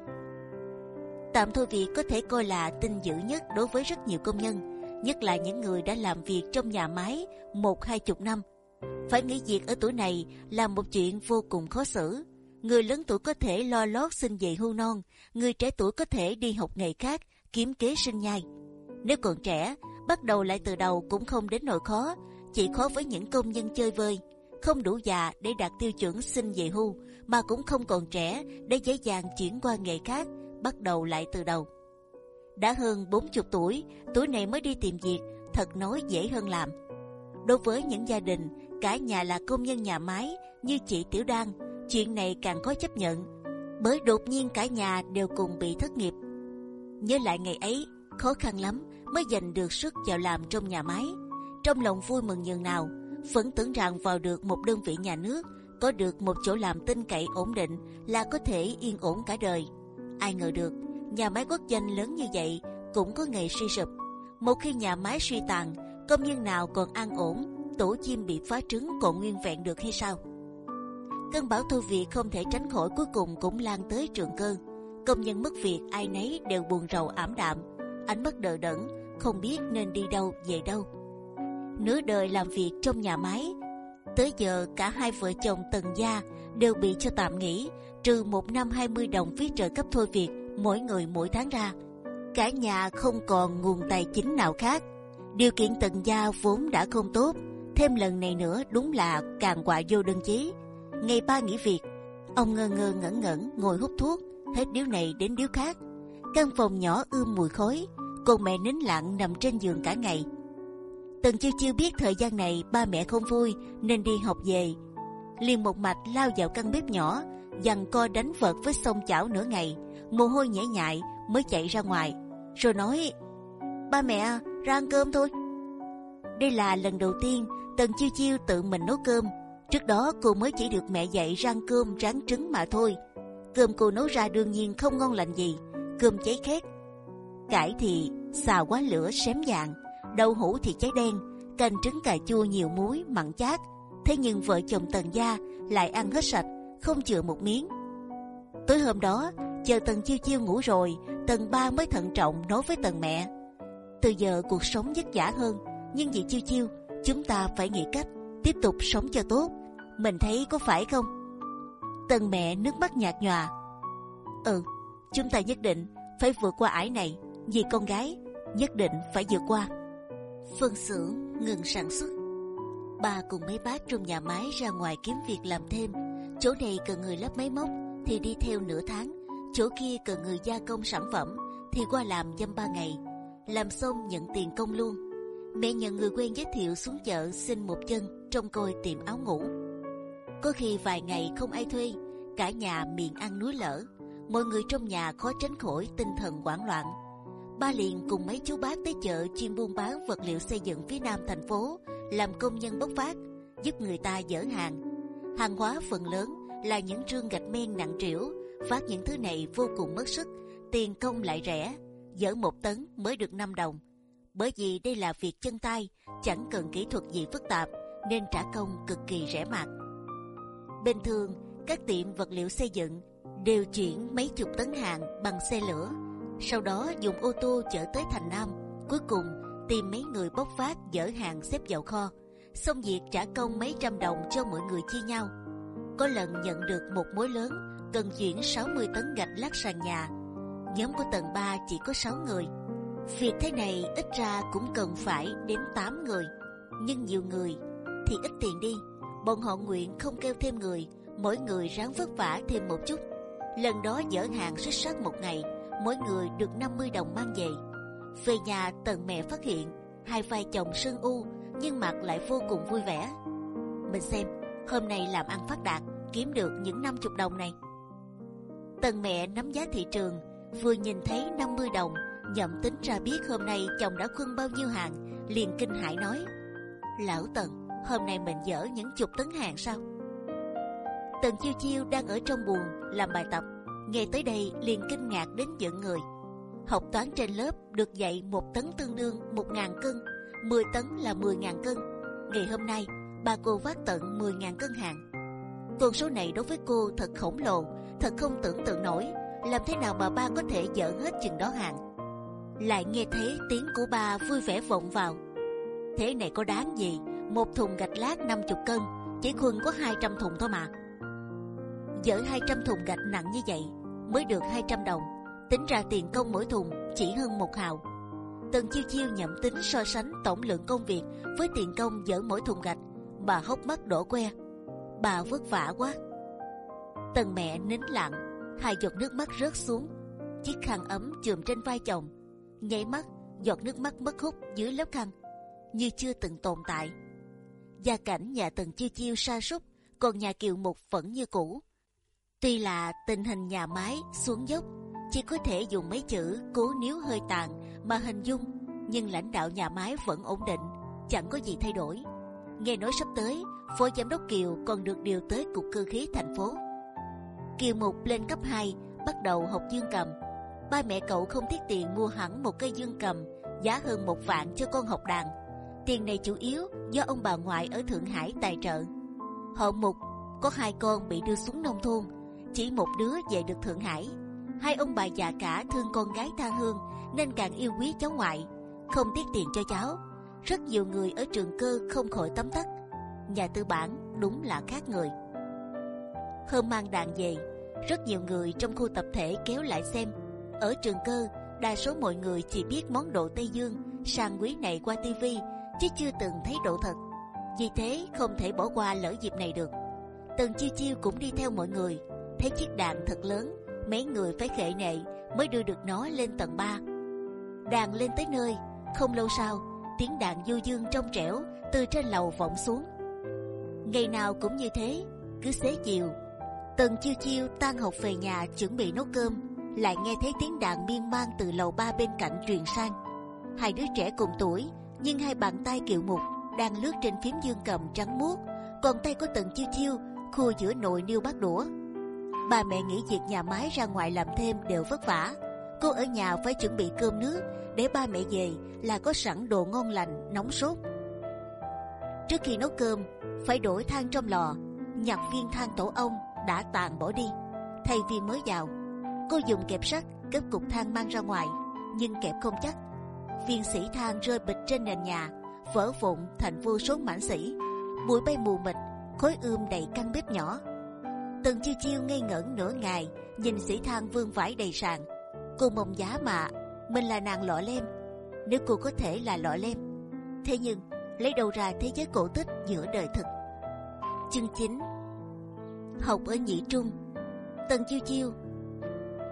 Speaker 1: Tạm thôi việc có thể coi là tin dữ nhất đối với rất nhiều công nhân, nhất là những người đã làm việc trong nhà máy một hai chục năm phải nghỉ việc ở tuổi này là một chuyện vô cùng khó xử. Người lớn tuổi có thể lo lót xin về hưu non, người trẻ tuổi có thể đi học nghề khác, kiếm kế sinh nhai. Nếu còn trẻ, bắt đầu lại từ đầu cũng không đến nỗi khó, chỉ khó với những công nhân chơi vơi, không đủ già để đạt tiêu chuẩn xin về hưu, mà cũng không còn trẻ để dễ dàng chuyển qua nghề khác, bắt đầu lại từ đầu. Đã hơn 40 tuổi, tuổi này mới đi tìm việc, thật nói dễ hơn làm. Đối với những gia đình cả nhà là công nhân nhà máy như chị Tiểu Đan, chuyện này càng khó chấp nhận, bởi đột nhiên cả nhà đều cùng bị thất nghiệp. Nhớ lại ngày ấy, khó khăn lắm mới giành được sức vào làm trong nhà máy. Trong lòng vui mừng nhường nào, vẫn tưởng rằng vào được một đơn vị nhà nước, có được một chỗ làm tin cậy ổn định là có thể yên ổn cả đời. Ai ngờ được, nhà máy quốc doanh lớn như vậy cũng có ngày suy sụp. Một khi nhà máy suy tàn, công nhân nào còn an ổn tổ chim bị phá trứng còn nguyên vẹn được hay sao? Cơn bão thu việc không thể tránh khỏi cuối cùng cũng lan tới trường cơ. Công nhân mất việc ai nấy đều buồn rầu ảm đạm, ánh mắt đờ đẫn, không biết nên đi đâu về đâu. Nửa đời làm việc trong nhà máy, tới giờ cả hai vợ chồng Tần gia đều bị cho tạm nghỉ, trừ một năm 20 đồng phí trợ cấp thôi việc mỗi người mỗi tháng ra. Cả nhà không còn nguồn tài chính nào khác. Điều kiện Tần gia vốn đã không tốt, thêm lần này nữa đúng là càng quạ vô đơn chí. Ngày ba nghỉ việc, ông ngơ ngơ ngẩn ngẩn ngồi hút thuốc, hết điếu này đến điếu khác. Căn phòng nhỏ ươm mùi khói, còn mẹ nín lặng nằm trên giường cả ngày. Tần chiêu chiêu biết thời gian này ba mẹ không vui nên đi học về, liền một mạch lao vào căn bếp nhỏ, dằn co đánh vật với sông chảo nửa ngày, mồ hôi nhễ nhại mới chạy ra ngoài, rồi nói: ba mẹ ra ăn cơm thôi. Đây là lần đầu tiên Tần chiêu chiêu tự mình nấu cơm. Trước đó cô mới chỉ được mẹ dạy rang cơm rán trứng mà thôi. Cơm cô nấu ra đương nhiên không ngon lành gì. Cơm cháy khét, cải thì xào quá lửa xém vàng, đậu hũ thì cháy đen, canh trứng cà chua nhiều muối mặn chát. Thế nhưng vợ chồng Tần gia lại ăn hết sạch, không chừa một miếng. Tối hôm đó, chờ Tần chiêu chiêu ngủ rồi, Tần ba mới thận trọng nói với Tần mẹ: từ giờ cuộc sống vất vả hơn, nhưng vì chiêu chiêu chúng ta phải nghĩ cách tiếp tục sống cho tốt. Mình thấy có phải không? Tần mẹ nước mắt nhạt nhòa. Ừ, chúng ta nhất định phải vượt qua ải này. Vì con gái nhất định phải vượt qua. Phân xưởng ngừng sản xuất. bà cùng mấy bác trong nhà máy ra ngoài kiếm việc làm thêm. Chỗ này cần người lắp máy móc thì đi theo nửa tháng. Chỗ kia cần người gia công sản phẩm thì qua làm dăm ba ngày. Làm xong nhận tiền công luôn mẹ nhận người quen giới thiệu xuống chợ xin một chân trong coi tiệm áo ngủ. Có khi vài ngày không ai thuê, cả nhà miệng ăn núi lở, mọi người trong nhà khó tránh khỏi tinh thần hoảng loạn. Ba liền cùng mấy chú bác tới chợ chuyên buôn bán vật liệu xây dựng phía nam thành phố, làm công nhân bốc phát, giúp người ta dỡ hàng. Hàng hóa phần lớn là những trương gạch men nặng trĩu, phát những thứ này vô cùng mất sức, tiền công lại rẻ, dỡ một tấn mới được 5 đồng bởi vì đây là việc chân tay, chẳng cần kỹ thuật gì phức tạp, nên trả công cực kỳ rẻ mạt. Bình thường các tiệm vật liệu xây dựng đều chuyển mấy chục tấn hàng bằng xe lửa, sau đó dùng ô tô chở tới thành Nam. Cuối cùng tìm mấy người bốc phát dỡ hàng xếp vào kho, xong việc trả công mấy trăm đồng cho mọi người chia nhau. Có lần nhận được một mối lớn cần chuyển 60 tấn gạch lát sàn nhà. Nhóm của tầng 3 chỉ có 6 người. Việc thế này ít ra cũng cần phải đến 8 người, nhưng nhiều người thì ít tiền đi. Bọn họ nguyện không kêu thêm người, mỗi người ráng vất vả thêm một chút. Lần đó dỡ hàng xuất sắc một ngày, mỗi người được 50 đồng mang về. Về nhà, tần mẹ phát hiện hai vai chồng sưng u nhưng mặt lại vô cùng vui vẻ. Mình xem, hôm nay làm ăn phát đạt, kiếm được những 50 đồng này. Tần mẹ nắm giá thị trường, vừa nhìn thấy 50 đồng, nhậm tính ra biết hôm nay chồng đã khuân bao nhiêu hàng, liền kinh hãi nói, lão tần, hôm nay mình dỡ những chục tấn hàng sao tần chiêu chiêu đang ở trong buồng làm bài tập nghe tới đây liền kinh ngạc đến giận người. Học toán trên lớp được dạy một tấn tương đương một ngàn cân 10 tấn là 10.000 cân. Ngày hôm nay, bà cô vác tận 10.000 cân hàng. Con số này đối với cô thật khổng lồ, thật không tưởng tượng nổi. Làm thế nào mà ba có thể dỡ hết chừng đó hàng? Lại nghe thấy tiếng của ba vui vẻ vọng vào. Thế này có đáng gì? Một thùng gạch lát 50 cân, chỉ khuân có 200 thùng thôi mà. Dỡ 200 thùng gạch nặng như vậy mới được 200 đồng. Tính ra tiền công mỗi thùng chỉ hơn một hào. Tần chiêu chiêu nhậm tính so sánh tổng lượng công việc với tiền công dỡ mỗi thùng gạch. Bà hốc mắt đổ que. Bà vất vả quá. Tần mẹ nín lặng, hai giọt nước mắt rớt xuống. Chiếc khăn ấm chườm trên vai chồng. Nháy mắt, giọt nước mắt mất hút dưới lớp khăn. Như chưa từng tồn tại. Gia cảnh nhà tần chiêu chiêu sa sút, còn nhà kiều mục vẫn như cũ tuy là tình hình nhà máy xuống dốc chỉ có thể dùng mấy chữ cố níu hơi tàn mà hình dung nhưng lãnh đạo nhà máy vẫn ổn định chẳng có gì thay đổi nghe nói sắp tới phó giám đốc kiều còn được điều tới cục cơ khí thành phố kiều mục lên cấp 2 bắt đầu học dương cầm ba mẹ cậu không tiết tiền mua hẳn một cây dương cầm giá hơn một vạn cho con học đàn. Tiền này chủ yếu do ông bà ngoại ở Thượng Hải tài trợ. Họ mục có hai con bị đưa xuống nông thôn, chỉ một đứa về được Thượng Hải. Hai ông bà già cả thương con gái tha hương nên càng yêu quý cháu ngoại, không tiếc tiền cho cháu. Rất nhiều người ở trường cơ không khỏi tấm tắc. Nhà tư bản đúng là khác người. Hôm mang đàn về, rất nhiều người trong khu tập thể kéo lại xem ở trường cơ, đa số mọi người chỉ biết món đồ Tây Dương sang quý này qua tivi, chứ chưa từng thấy độ thật. Vì thế không thể bỏ qua lỡ dịp này được. Tần chiêu chiêu cũng đi theo mọi người, thấy chiếc đàn thật lớn, mấy người phải khệ nệ mới đưa được nó lên tầng 3 Đàn lên tới nơi, không lâu sau tiếng đàn du dương trong trẻo từ trên lầu vọng xuống. Ngày nào cũng như thế, cứ xế chiều, Tần chiêu chiêu tan học về nhà chuẩn bị nấu cơm lại nghe thấy tiếng đàn miên man từ lầu ba bên cạnh truyền sang. Hai đứa trẻ cùng tuổi, nhưng hai bàn tay kiệu mục đang lướt trên phím dương cầm trắng muốt, còn tay của tần chiêu chiêu khu giữa nồi niêu bát đũa. Bà mẹ nghĩ việc nhà máy ra ngoài làm thêm đều vất vả. Cô ở nhà phải chuẩn bị cơm nước để ba mẹ về là có sẵn đồ ngon lành nóng sốt. Trước khi nấu cơm phải đổi than trong lò, nhặt viên than tổ ong đã tàn bỏ đi, thay viên mới vào Cô dùng kẹp sắt cất cục than mang ra ngoài, nhưng kẹp không chắc. Viên sỉ than rơi bịch trên nền nhà, vỡ vụn thành vô số mảnh sỉ, Bụi bay mù mịt, khối ươm đầy căn bếp nhỏ. Tần chiêu chiêu ngây ngẩn nửa ngày, nhìn sĩ thang vương vãi đầy sàn. Cô mong giá mà mình là nàng lọ lem, nếu cô có thể là lọ lem. Thế nhưng lấy đầu ra thế giới cổ tích giữa đời thực. Chương 9 Học ở nhị trung, Tần chiêu chiêu.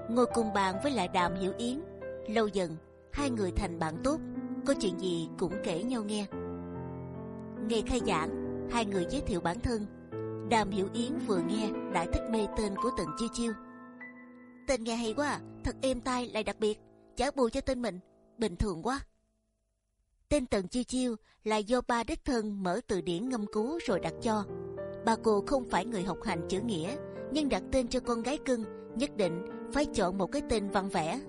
Speaker 1: Ngồi cùng bàn với lại đàm hiểu yến. Lâu dần hai người thành bạn tốt. Có chuyện gì cũng kể nhau nghe. Nghe khai giảng hai người giới thiệu bản thân đàm hiểu yến vừa nghe đã thích mê tên của tần chiêu chiêu tên nghe hay quá à, thật êm tai lại đặc biệt chả bù cho tên mình bình thường quá tên tần chiêu chiêu là do ba đích thân mở từ điển ngâm cứu rồi đặt cho bà cô không phải người học hành chữ nghĩa nhưng đặt tên cho con gái cưng nhất định phải chọn một cái tên văn vẻ.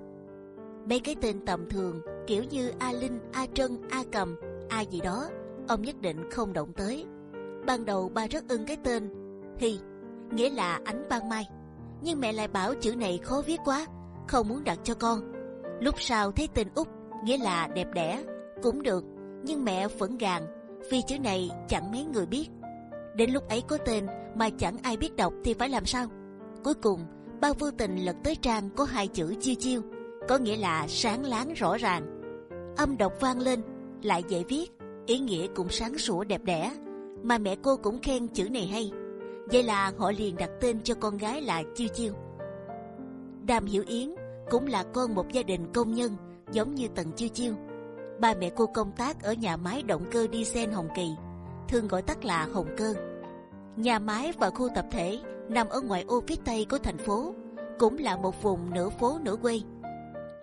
Speaker 1: Mấy cái tên tầm thường kiểu như A Linh, A Trân, A Cầm, A gì đó, ông nhất định không động tới. Ban đầu ba rất ưng cái tên Hi, nghĩa là ánh ban mai. Nhưng mẹ lại bảo chữ này khó viết quá, không muốn đặt cho con. Lúc sau thấy tên út nghĩa là đẹp đẽ cũng được, nhưng mẹ vẫn gàn vì chữ này chẳng mấy người biết. Đến lúc ấy có tên mà chẳng ai biết đọc thì phải làm sao? Cuối cùng, ba vô tình lật tới trang có hai chữ chiêu chiêu, có nghĩa là sáng láng rõ ràng. Âm đọc vang lên, lại dễ viết, ý nghĩa cũng sáng sủa đẹp đẽ, mà mẹ cô cũng khen chữ này hay. Vậy là họ liền đặt tên cho con gái là chiêu chiêu. Đàm Hiểu Yến cũng là con một gia đình công nhân giống như Tần Chiêu Chiêu. Ba mẹ cô công tác ở nhà máy động cơ diesel Hồng Kỳ, thường gọi tắt là Hồng Cơ. Nhà máy và khu tập thể nằm ở ngoại ô phía tây của thành phố, cũng là một vùng nửa phố nửa quê.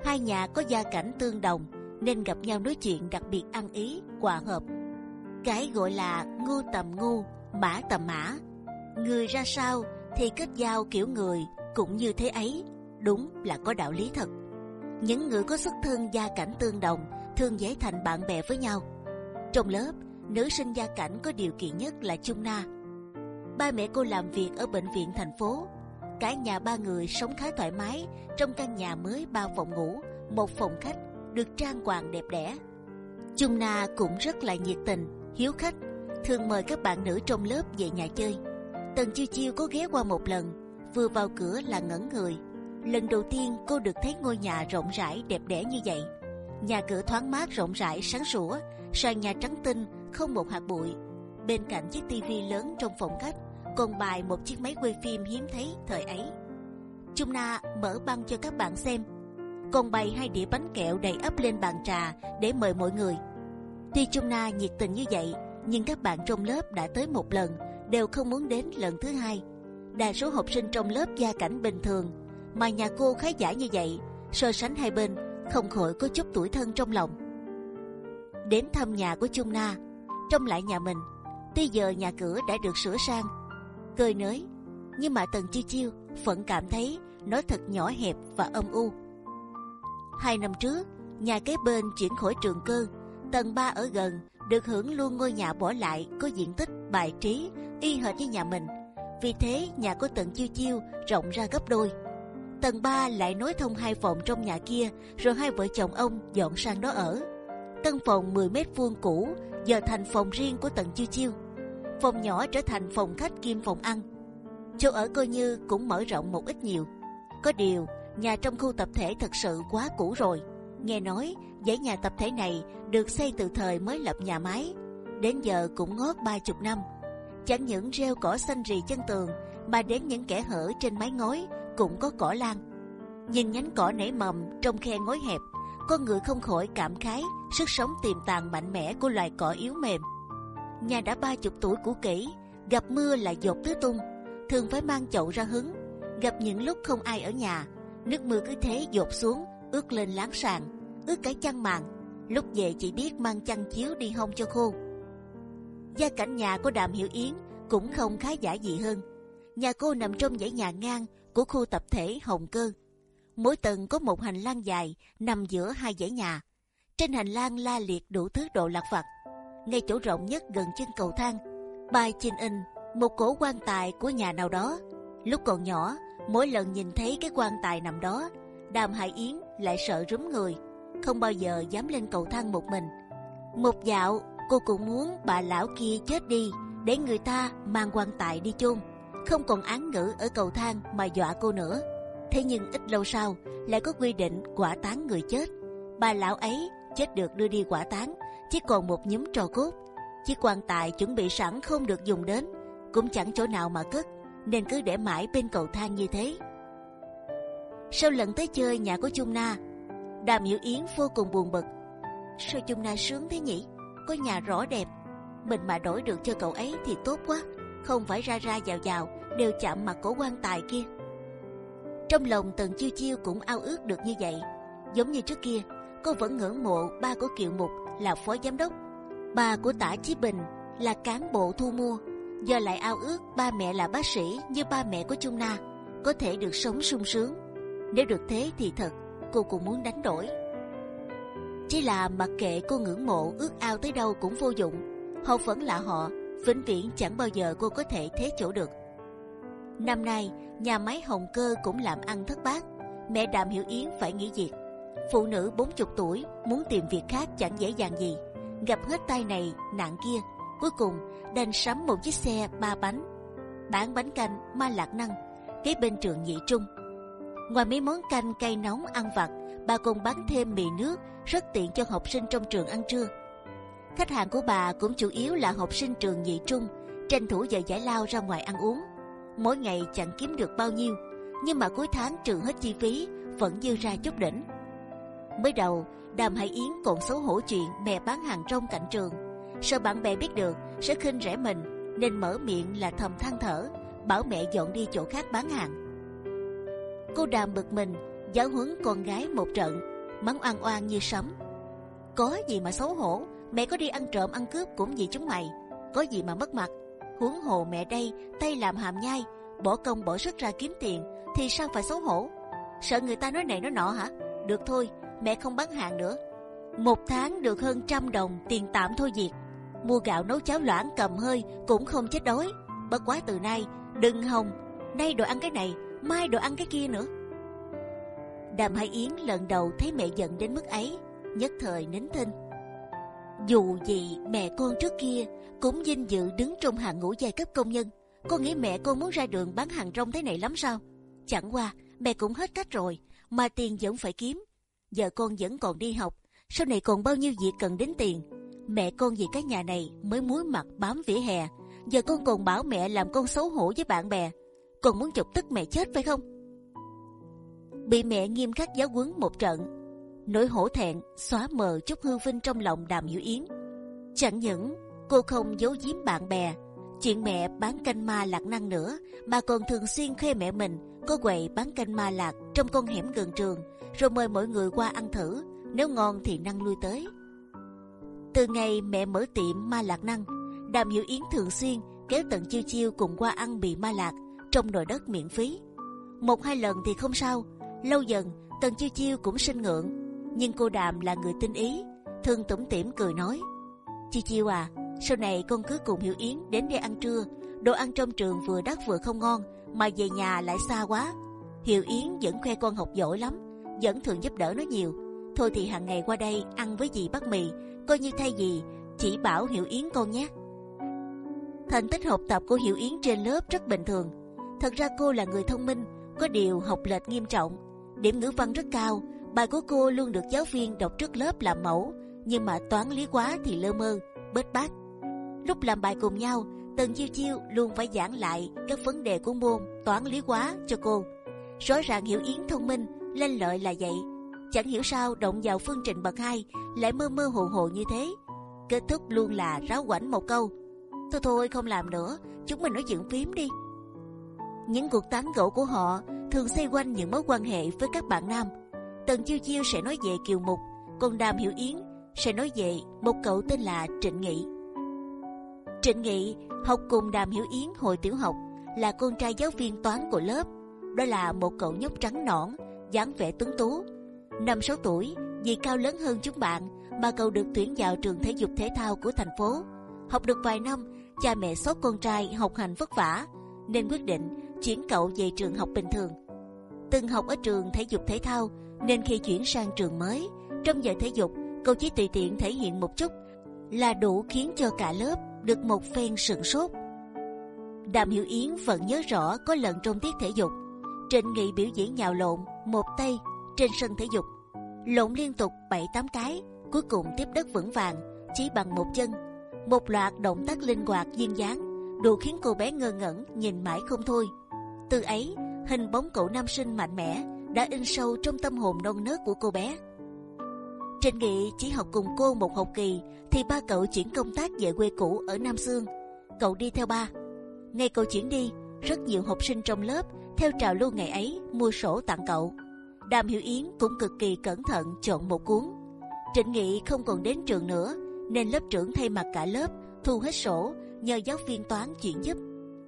Speaker 1: Hai nhà có gia cảnh tương đồng nên gặp nhau nói chuyện đặc biệt ăn ý, hòa hợp. Cái gọi là ngu tầm ngu, mã tầm mã. Người ra sao thì kết giao kiểu người cũng như thế ấy, đúng là có đạo lý thật. Những người có xuất thân gia cảnh tương đồng thường dễ thành bạn bè với nhau. Trong lớp, nữ sinh gia cảnh có điều kiện nhất là Chung Na Ba mẹ cô làm việc ở bệnh viện thành phố. Cả nhà ba người sống khá thoải mái trong căn nhà mới ba phòng ngủ, một phòng khách được trang hoàng đẹp đẽ. Chung Na cũng rất là nhiệt tình, hiếu khách, thường mời các bạn nữ trong lớp về nhà chơi. Tần Chiêu Chiêu có ghé qua một lần, vừa vào cửa là ngẩn người. Lần đầu tiên cô được thấy ngôi nhà rộng rãi đẹp đẽ như vậy. Nhà cửa thoáng mát rộng rãi sáng sủa, sàn nhà trắng tinh không một hạt bụi. Bên cạnh chiếc tivi lớn trong phòng khách còn bài một chiếc máy quay phim hiếm thấy thời ấy. Trung Na mở băng cho các bạn xem, còn bày hai đĩa bánh kẹo đầy ấp lên bàn trà để mời mọi người. Tuy Trung Na nhiệt tình như vậy, nhưng các bạn trong lớp đã tới một lần đều không muốn đến lần thứ hai. Đa số học sinh trong lớp gia cảnh bình thường, mà nhà cô khá giả như vậy, so sánh hai bên không khỏi có chút tuổi thân trong lòng. Đến thăm nhà của Trung Na, trong lại nhà mình, tuy giờ nhà cửa đã được sửa sang cười nới nhưng mà tần chiêu chiêu vẫn cảm thấy nó thật nhỏ hẹp và âm u hai năm trước nhà kế bên chuyển khỏi trường cơ tầng 3 ở gần, được hưởng luôn ngôi nhà bỏ lại, có diện tích, bài trí, y hệt như nhà mình vì thế, nhà của tận chiêu chiêu rộng ra gấp đôi tầng 3 lại nối thông hai phòng trong nhà kia, rồi hai vợ chồng ông dọn sang đó ở căn phòng 10 mét vuông cũ, giờ thành phòng riêng của tầng chiêu chiêu phòng nhỏ trở thành phòng khách kim phòng ăn. Chỗ ở coi như cũng mở rộng một ít nhiều. Có điều, nhà trong khu tập thể thật sự quá cũ rồi. Nghe nói dãy nhà tập thể này được xây từ thời mới lập nhà máy, đến giờ cũng ngót ba chục năm. Chẳng những rêu cỏ xanh rì chân tường, mà đến những kẻ hở trên mái ngói cũng có cỏ lan. Nhìn nhánh cỏ nảy mầm trong khe ngói hẹp, con người không khỏi cảm khái sức sống tiềm tàng mạnh mẽ của loài cỏ yếu mềm nhà đã ba chục tuổi cũ kỹ, gặp mưa là dột tứ tung, thường phải mang chậu ra hứng. Gặp những lúc không ai ở nhà, nước mưa cứ thế dột xuống, ướt lên láng sàn, ướt cái chăn màn. Lúc về chỉ biết mang chăn chiếu đi hong cho khô. Gia cảnh nhà của Đàm Hiểu Yến cũng không khá giả gì hơn. Nhà cô nằm trong dãy nhà ngang của khu tập thể Hồng Cơ. Mỗi tầng có một hành lang dài nằm giữa hai dãy nhà. Trên hành lang la liệt đủ thứ đồ lạc vặt ngay chỗ rộng nhất gần chân cầu thang, bài chinh in một cổ quan tài của nhà nào đó. Lúc còn nhỏ, mỗi lần nhìn thấy cái quan tài nằm đó, Đàm Hải Yến lại sợ rúm người, không bao giờ dám lên cầu thang một mình. Một dạo, cô cũng muốn bà lão kia chết đi để người ta mang quan tài đi chôn, không còn án ngữ ở cầu thang mà dọa cô nữa. Thế nhưng ít lâu sau lại có quy định quả táng người chết. Bà lão ấy chết được đưa đi quả táng chỉ còn một nhúm trò cốt. Chiếc quan tài chuẩn bị sẵn không được dùng đến, cũng chẳng chỗ nào mà cất, nên cứ để mãi bên cầu thang như thế. Sau lần tới chơi nhà của Chung Na, Đàm Hiểu Yến vô cùng buồn bực. Sao Chung Na sướng thế nhỉ? Có nhà rõ đẹp, mình mà đổi được cho cậu ấy thì tốt quá, không phải ra ra vào vào đều chạm mặt cổ quan tài kia. Trong lòng Tần Chiêu Chiêu cũng ao ước được như vậy, giống như trước kia, cô vẫn ngưỡng mộ ba của Kiều Mục là phó giám đốc, ba của Tả Chí Bình là cán bộ thu mua, giờ lại ao ước ba mẹ là bác sĩ như ba mẹ của Trung Na có thể được sống sung sướng. Nếu được thế thì thật, cô cũng muốn đánh đổi. Chỉ là mặc kệ cô ngưỡng mộ ước ao tới đâu cũng vô dụng, họ vẫn là họ, vĩnh viễn chẳng bao giờ cô có thể thế chỗ được. Năm nay nhà máy Hồng Cơ cũng làm ăn thất bát, mẹ Đàm Hiểu Yến phải nghỉ việc. Phụ nữ 40 tuổi muốn tìm việc khác chẳng dễ dàng gì, gặp hết tay này nạn kia, cuối cùng đành sắm một chiếc xe ba bánh, bán bánh canh ma lạc năng, kế bên trường nhị trung. Ngoài mấy món canh cay nóng ăn vặt, bà còn bán thêm mì nước rất tiện cho học sinh trong trường ăn trưa. Khách hàng của bà cũng chủ yếu là học sinh trường nhị trung, tranh thủ giờ giải lao ra ngoài ăn uống. Mỗi ngày chẳng kiếm được bao nhiêu, nhưng mà cuối tháng trừ hết chi phí vẫn dư ra chút đỉnh. Mới đầu, Đàm Hải Yến còn xấu hổ chuyện mẹ bán hàng trong cạnh trường, sợ bạn bè biết được sẽ khinh rẻ mình, nên mở miệng là thầm than thở, bảo mẹ dọn đi chỗ khác bán hàng. Cô Đàm bực mình, giáo huấn con gái một trận, mắng oan oan như sấm. Có gì mà xấu hổ, mẹ có đi ăn trộm ăn cướp cũng vì chúng mày, có gì mà mất mặt. Huống hồ mẹ đây tay làm hàm nhai, bỏ công bỏ sức ra kiếm tiền, thì sao phải xấu hổ? Sợ người ta nói này nói nọ hả? Được thôi, mẹ không bán hàng nữa. Một tháng được hơn trăm đồng tiền tạm thôi việc. Mua gạo nấu cháo loãng cầm hơi cũng không chết đói. Bất quá từ nay đừng hồng, nay đồ ăn cái này, mai đồ ăn cái kia nữa. Đàm Hải Yến lần đầu thấy mẹ giận đến mức ấy, nhất thời nín thinh. Dù gì mẹ con trước kia cũng vinh dự đứng trong hàng ngũ giai cấp công nhân. Con nghĩ mẹ con muốn ra đường bán hàng rong thế này lắm sao? Chẳng qua mẹ cũng hết cách rồi, mà tiền vẫn phải kiếm. Giờ con vẫn còn đi học, sau này còn bao nhiêu việc cần đến tiền. Mẹ con vì cái nhà này mới muối mặt bám vỉa hè. Giờ con còn bảo mẹ làm con xấu hổ với bạn bè, còn muốn chọc tức mẹ chết phải không? Bị mẹ nghiêm khắc giáo huấn một trận, nỗi hổ thẹn xóa mờ chút hư vinh trong lòng đàm hiểu yến. Chẳng những cô không giấu giếm bạn bè, chuyện mẹ bán canh ma lạc năng nữa, mà còn thường xuyên khoe mẹ mình có quầy bán canh ma lạc trong con hẻm gần trường, rồi mời mọi người qua ăn thử, nếu ngon thì năng lui tới. Từ ngày mẹ mở tiệm ma lạc năng, đàm hiểu yến thường xuyên kéo tận chiêu chiêu cùng qua ăn bị ma lạc trong nồi đất miễn phí. Một hai lần thì không sao, lâu dần tần chiêu chiêu cũng sinh ngượng, nhưng cô đàm là người tinh ý, thường tủm tỉm cười nói: chiêu chiêu à, sau này con cứ cùng hiểu yến đến đây ăn trưa, đồ ăn trong trường vừa đắt vừa không ngon, mà về nhà lại xa quá. Hiểu Yến vẫn khoe con học giỏi lắm, vẫn thường giúp đỡ nó nhiều. Thôi thì hàng ngày qua đây ăn với dì bát mì, coi như thay gì chỉ bảo Hiểu Yến con nhé. Thành tích học tập của Hiểu Yến trên lớp rất bình thường. Thật ra cô là người thông minh, có điều học lệch nghiêm trọng, điểm ngữ văn rất cao. Bài của cô luôn được giáo viên đọc trước lớp làm mẫu, nhưng mà toán lý quá thì lơ mơ, bết bát. Lúc làm bài cùng nhau, Tần Chiêu Chiêu luôn phải giảng lại các vấn đề của môn toán lý quá cho cô. Rõ ràng Hiểu Yến thông minh, lên lợi là vậy. Chẳng hiểu sao động vào phương trình bậc hai lại mơ mơ hồ hồ như thế. Kết thúc luôn là ráo quảnh một câu. Thôi thôi không làm nữa, chúng mình nói chuyện phím đi. Những cuộc tán gẫu của họ thường xoay quanh những mối quan hệ với các bạn nam. Tần Chiêu Chiêu sẽ nói về Kiều Mục, còn Đàm Hiểu Yến sẽ nói về một cậu tên là Trịnh Nghị. Trịnh Nghị học cùng Đàm Hiểu Yến hồi tiểu học, là con trai giáo viên toán của lớp. Đó là một cậu nhóc trắng nõn, dáng vẻ tuấn tú. Năm sáu tuổi, vì cao lớn hơn chúng bạn, mà cậu được tuyển vào trường thể dục thể thao của thành phố. Học được vài năm, cha mẹ sốt con trai học hành vất vả, nên quyết định chuyển cậu về trường học bình thường. Từng học ở trường thể dục thể thao, nên khi chuyển sang trường mới, trong giờ thể dục, cậu chỉ tùy tiện thể hiện một chút là đủ khiến cho cả lớp được một phen sửng sốt. Đàm Hiểu Yến vẫn nhớ rõ có lần trong tiết thể dục, Trịnh Nghị biểu diễn nhào lộn một tay trên sân thể dục, lộn liên tục bảy tám cái, cuối cùng tiếp đất vững vàng chỉ bằng một chân. Một loạt động tác linh hoạt duyên dáng, đủ khiến cô bé ngơ ngẩn nhìn mãi không thôi. Từ ấy, hình bóng cậu nam sinh mạnh mẽ đã in sâu trong tâm hồn non nớt của cô bé. Trịnh Nghị chỉ học cùng cô một học kỳ thì ba cậu chuyển công tác về quê cũ ở Nam Dương. Cậu đi theo ba. Ngày cậu chuyển đi, rất nhiều học sinh trong lớp theo trào lưu ngày ấy mua sổ tặng cậu. Đàm Hiểu Yến cũng cực kỳ cẩn thận chọn một cuốn. Trịnh Nghị không còn đến trường nữa, nên lớp trưởng thay mặt cả lớp thu hết sổ nhờ giáo viên toán chuyển giúp.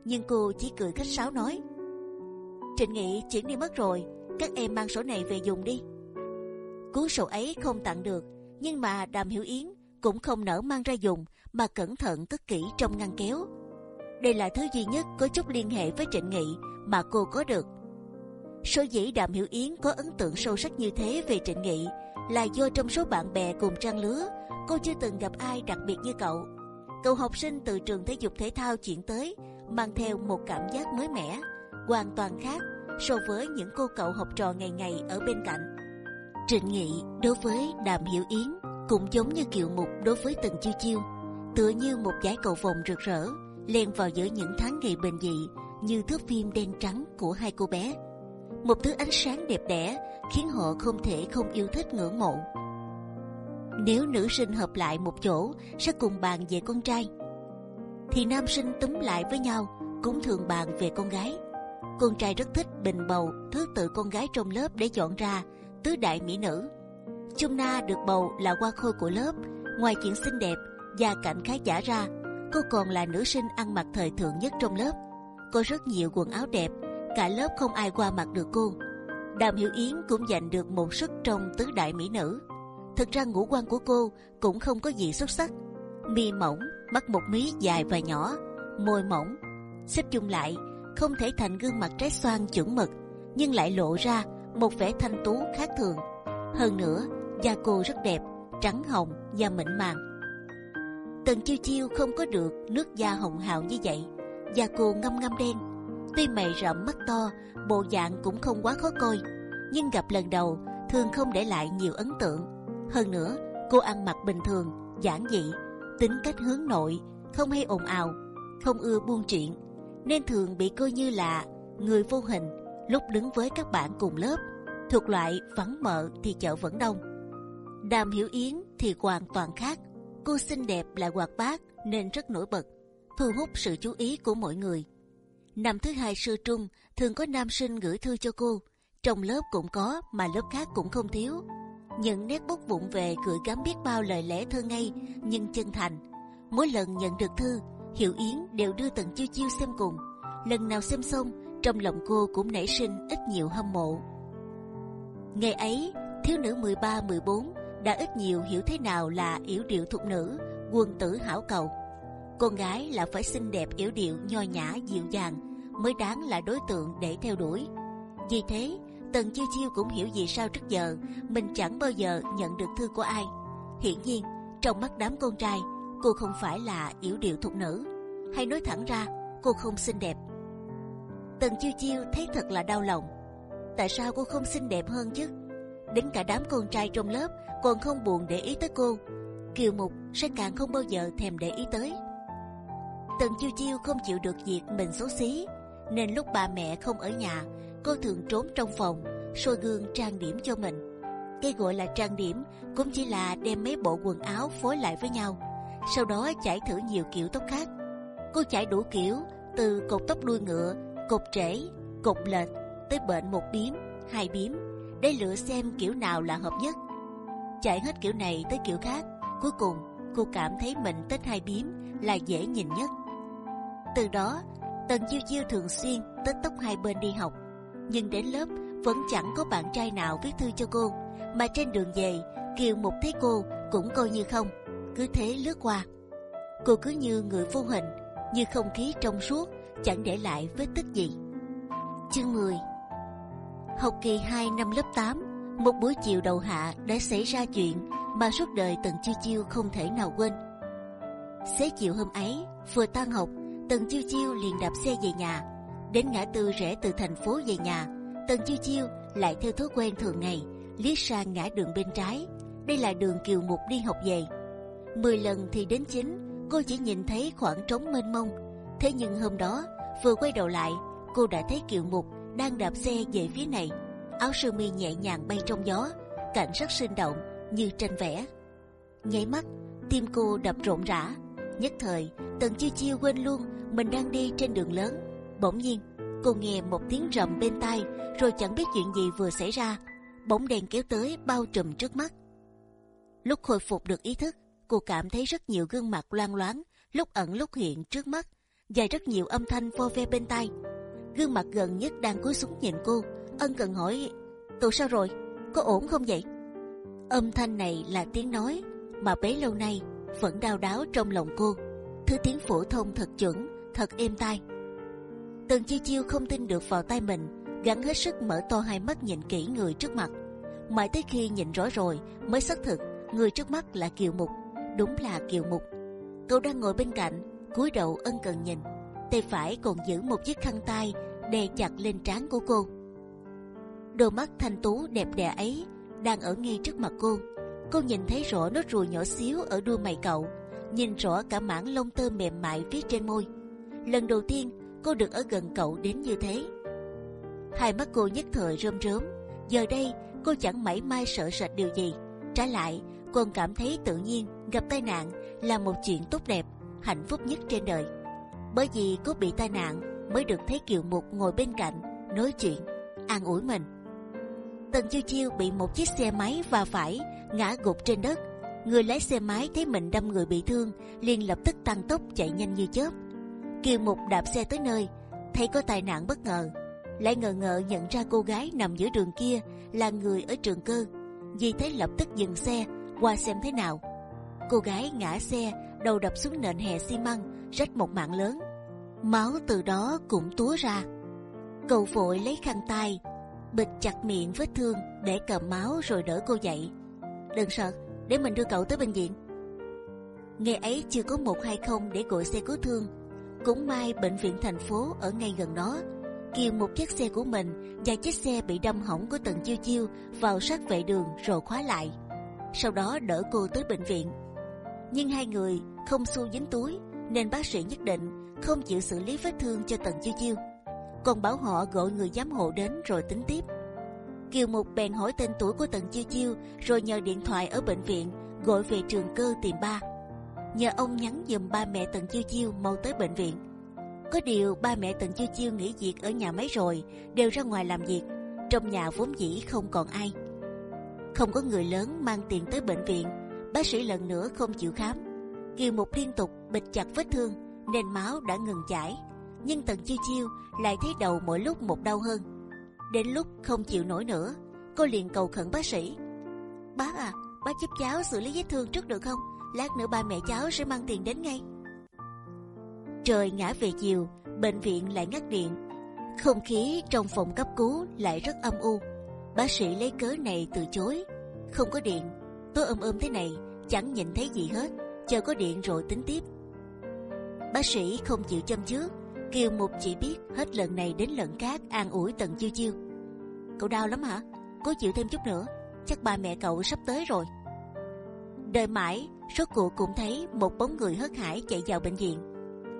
Speaker 1: Nhưng cô chỉ cười khách sáo nói: Trịnh Nghị chuyển đi mất rồi, các em mang sổ này về dùng đi. Cuốn sổ ấy không tặng được, nhưng mà Đàm Hiểu Yến cũng không nỡ mang ra dùng mà cẩn thận cất kỹ trong ngăn kéo. Đây là thứ duy nhất có chút liên hệ với Trịnh Nghị mà cô có được. Số dĩ Đàm Hiểu Yến có ấn tượng sâu sắc như thế về Trịnh Nghị là do trong số bạn bè cùng trang lứa, cô chưa từng gặp ai đặc biệt như cậu. Cậu học sinh từ trường thể dục thể thao chuyển tới, mang theo một cảm giác mới mẻ, hoàn toàn khác so với những cô cậu học trò ngày ngày ở bên cạnh. Trịnh Nghị đối với Đàm Hiểu Yến cũng giống như Kiều Mục đối với Tần Chiêu Chiêu, tựa như một dải cầu vồng rực rỡ len vào giữa những tháng ngày bình dị như thước phim đen trắng của hai cô bé. Một thứ ánh sáng đẹp đẽ khiến họ không thể không yêu thích ngưỡng mộ. Nếu nữ sinh hợp lại một chỗ sẽ cùng bàn về con trai, thì nam sinh túm lại với nhau cũng thường bàn về con gái. Con trai rất thích bình bầu thứ tự con gái trong lớp để chọn ra tứ đại mỹ nữ. Chung Na được bầu là hoa khôi của lớp. Ngoài chuyện xinh đẹp và cảnh khá giả ra, cô còn là nữ sinh ăn mặc thời thượng nhất trong lớp. Có rất nhiều quần áo đẹp, cả lớp không ai qua mặt được cô. Đàm Hiểu Yến cũng giành được một suất trong tứ đại mỹ nữ. Thực ra ngũ quan của cô cũng không có gì xuất sắc. Mi mỏng, mắt một mí dài và nhỏ, môi mỏng, xếp chung lại không thể thành gương mặt trái xoan chuẩn mực, nhưng lại lộ ra một vẻ thanh tú khác thường. Hơn nữa, da cô rất đẹp, trắng hồng và mịn màng. Tần chiêu chiêu không có được nước da hồng hào như vậy, da cô ngâm ngâm đen. Tuy mày rậm mắt to, bộ dạng cũng không quá khó coi, nhưng gặp lần đầu thường không để lại nhiều ấn tượng. Hơn nữa, cô ăn mặc bình thường, giản dị, tính cách hướng nội, không hay ồn ào, không ưa buôn chuyện, nên thường bị coi như là người vô hình lúc đứng với các bạn cùng lớp, thuộc loại vắng mợ thì chợ vẫn đông. Đàm Hiểu Yến thì hoàn toàn khác. Cô xinh đẹp lại hoạt bát nên rất nổi bật, thu hút sự chú ý của mọi người. Năm thứ hai sơ trung thường có nam sinh gửi thư cho cô, trong lớp cũng có mà lớp khác cũng không thiếu. Những nét bút vụng về gửi gắm biết bao lời lẽ thơ ngây nhưng chân thành. Mỗi lần nhận được thư, Hiểu Yến đều đưa Tần Chiêu Chiêu xem cùng. Lần nào xem xong, trong lòng cô cũng nảy sinh ít nhiều hâm mộ. Ngày ấy, thiếu nữ 13-14 đã ít nhiều hiểu thế nào là yểu điệu thục nữ, quân tử hảo cầu. Con gái là phải xinh đẹp yểu điệu, nho nhã, dịu dàng mới đáng là đối tượng để theo đuổi. Vì thế, Tần Chiêu Chiêu cũng hiểu vì sao trước giờ mình chẳng bao giờ nhận được thư của ai. Hiển nhiên, trong mắt đám con trai, cô không phải là yểu điệu thục nữ, hay nói thẳng ra, cô không xinh đẹp. Tần Chiêu Chiêu thấy thật là đau lòng. Tại sao cô không xinh đẹp hơn chứ? Đến cả đám con trai trong lớp còn không buồn để ý tới cô. Kiều Mục sẽ càng không bao giờ thèm để ý tới. Tần Chiêu Chiêu không chịu được việc mình xấu xí, nên lúc bà mẹ không ở nhà, cô thường trốn trong phòng, soi gương trang điểm cho mình. Cái gọi là trang điểm cũng chỉ là đem mấy bộ quần áo phối lại với nhau, sau đó chải thử nhiều kiểu tóc khác. Cô chải đủ kiểu, từ cột tóc đuôi ngựa, cột trễ, cột lệch, tới bệnh một biếm, hai biếm, để lựa xem kiểu nào là hợp nhất. Chải hết kiểu này tới kiểu khác, cuối cùng cô cảm thấy mình tết hai biếm là dễ nhìn nhất. Từ đó, Tần Chiêu Chiêu thường xuyên tết tóc hai bên đi học, nhưng đến lớp vẫn chẳng có bạn trai nào viết thư cho cô, mà trên đường về Kiều Mục thấy cô cũng coi như không, cứ thế lướt qua. Cô cứ như người vô hình, như không khí trong suốt, chẳng để lại vết tích gì. Chương 10 Học kỳ 2 năm lớp 8 Một buổi chiều đầu hạ đã xảy ra chuyện Mà suốt đời Tần Chiêu Chiêu không thể nào quên. Xế chiều hôm ấy Vừa tan học Tần Chiêu Chiêu liền đạp xe về nhà. Đến ngã tư rẽ từ thành phố về nhà Tần Chiêu Chiêu lại theo thói quen thường ngày liếc sang ngã đường bên trái. Đây là đường Kiều Mục đi học về. Mười lần thì đến chín Cô chỉ nhìn thấy khoảng trống mênh mông Thế nhưng hôm đó vừa quay đầu lại Cô đã thấy Kiều Mục đang đạp xe về phía này, áo sơ mi nhẹ nhàng bay trong gió, cảnh rất sinh động như tranh vẽ. Nháy mắt, tim cô đập rộn rã. Nhất thời, tần chiêu chiêu quên luôn mình đang đi trên đường lớn. Bỗng nhiên, cô nghe một tiếng rầm bên tai, rồi chẳng biết chuyện gì vừa xảy ra. Bóng đèn kéo tới bao trùm trước mắt. Lúc khôi phục được ý thức, cô cảm thấy rất nhiều gương mặt loang loáng, lúc ẩn lúc hiện trước mắt, và rất nhiều âm thanh vo ve bên tai. Gương mặt gần nhất đang cúi xuống nhìn cô ân cần hỏi cậu sao rồi? Có ổn không vậy? Âm thanh này là tiếng nói mà bấy lâu nay vẫn đau đáo trong lòng cô. Thứ tiếng phổ thông thật chuẩn thật êm tai. Tần chiêu chiêu không tin được vào tay mình, gắng hết sức mở to hai mắt nhìn kỹ người trước mặt. mãi tới khi nhìn rõ rồi mới xác thực người trước mắt là kiều mục, đúng là kiều mục. Cậu đang ngồi bên cạnh, cúi đầu ân cần nhìn, tay phải còn giữ một chiếc khăn tay đè chặt lên trán của cô. Đôi mắt thanh tú đẹp đẽ ấy đang ở ngay trước mặt cô. Cô nhìn thấy rõ nốt ruồi nhỏ xíu ở đuôi mày cậu, nhìn rõ cả mảng lông tơ mềm mại phía trên môi. Lần đầu tiên cô được ở gần cậu đến như thế. Hai mắt cô nhất thời rơm rớm. Giờ đây cô chẳng mảy may sợ sệt điều gì. Trái lại, còn cảm thấy tự nhiên gặp tai nạn là một chuyện tốt đẹp, hạnh phúc nhất trên đời. Bởi vì có bị tai nạn mới được thấy Kiều Mục ngồi bên cạnh nói chuyện, an ủi mình. Tần Chiêu Chiêu bị một chiếc xe máy va phải, ngã gục trên đất. Người lái xe máy thấy mình đâm người bị thương, liền lập tức tăng tốc chạy nhanh như chớp. Kiều Mục đạp xe tới nơi, thấy có tai nạn bất ngờ, lại ngờ ngợ nhận ra cô gái nằm giữa đường kia là người ở trường cơ, vì thế lập tức dừng xe qua xem thế nào. Cô gái ngã xe, đầu đập xuống nền hè xi măng, rách một mạng lớn, máu từ đó cũng túa ra. Cậu vội lấy khăn tay bịt chặt miệng vết thương để cầm máu rồi đỡ cô dậy. Đừng sợ, để mình đưa cậu tới bệnh viện. Ngày ấy chưa có một hai không để gọi xe cứu thương. Cũng may bệnh viện thành phố ở ngay gần đó. Kiều một chiếc xe của mình và chiếc xe bị đâm hỏng của Tần Chiêu Chiêu vào sát vệ đường rồi khóa lại. Sau đó đỡ cô tới bệnh viện. Nhưng hai người không xu dính túi nên bác sĩ nhất định không chịu xử lý vết thương cho Tần Chiêu Chiêu còn bảo họ gọi người giám hộ đến rồi tính tiếp. Kiều Mục bèn hỏi tên tuổi của Tần Chiêu Chiêu, rồi nhờ điện thoại ở bệnh viện gọi về trường cơ tìm ba. Nhờ ông nhắn dùm ba mẹ Tần Chiêu Chiêu mau tới bệnh viện. Có điều ba mẹ Tần Chiêu Chiêu nghỉ việc ở nhà máy rồi, đều ra ngoài làm việc. Trong nhà vốn dĩ không còn ai, không có người lớn mang tiền tới bệnh viện. Bác sĩ lần nữa không chịu khám. Kiều Mục liên tục bịt chặt vết thương nên máu đã ngừng chảy nhưng tần chiêu chiêu lại thấy đầu mỗi lúc một đau hơn. Đến lúc không chịu nổi nữa, cô liền cầu khẩn bác sĩ. Bác à, bác giúp cháu xử lý vết thương trước được không? Lát nữa ba mẹ cháu sẽ mang tiền đến ngay. Trời ngã về chiều, bệnh viện lại ngắt điện. Không khí trong phòng cấp cứu lại rất âm u. Bác sĩ lấy cớ này từ chối. Không có điện, tôi ôm ôm thế này, chẳng nhìn thấy gì hết. Chờ có điện rồi tính tiếp. Bác sĩ không chịu châm trước, Kiều Mục chỉ biết hết lần này đến lần khác an ủi Tần Chiêu Chiêu. Cậu đau lắm hả? Cố chịu thêm chút nữa, chắc ba mẹ cậu sắp tới rồi. Đợi mãi, rốt cuộc cũng thấy một bóng người hớt hải chạy vào bệnh viện.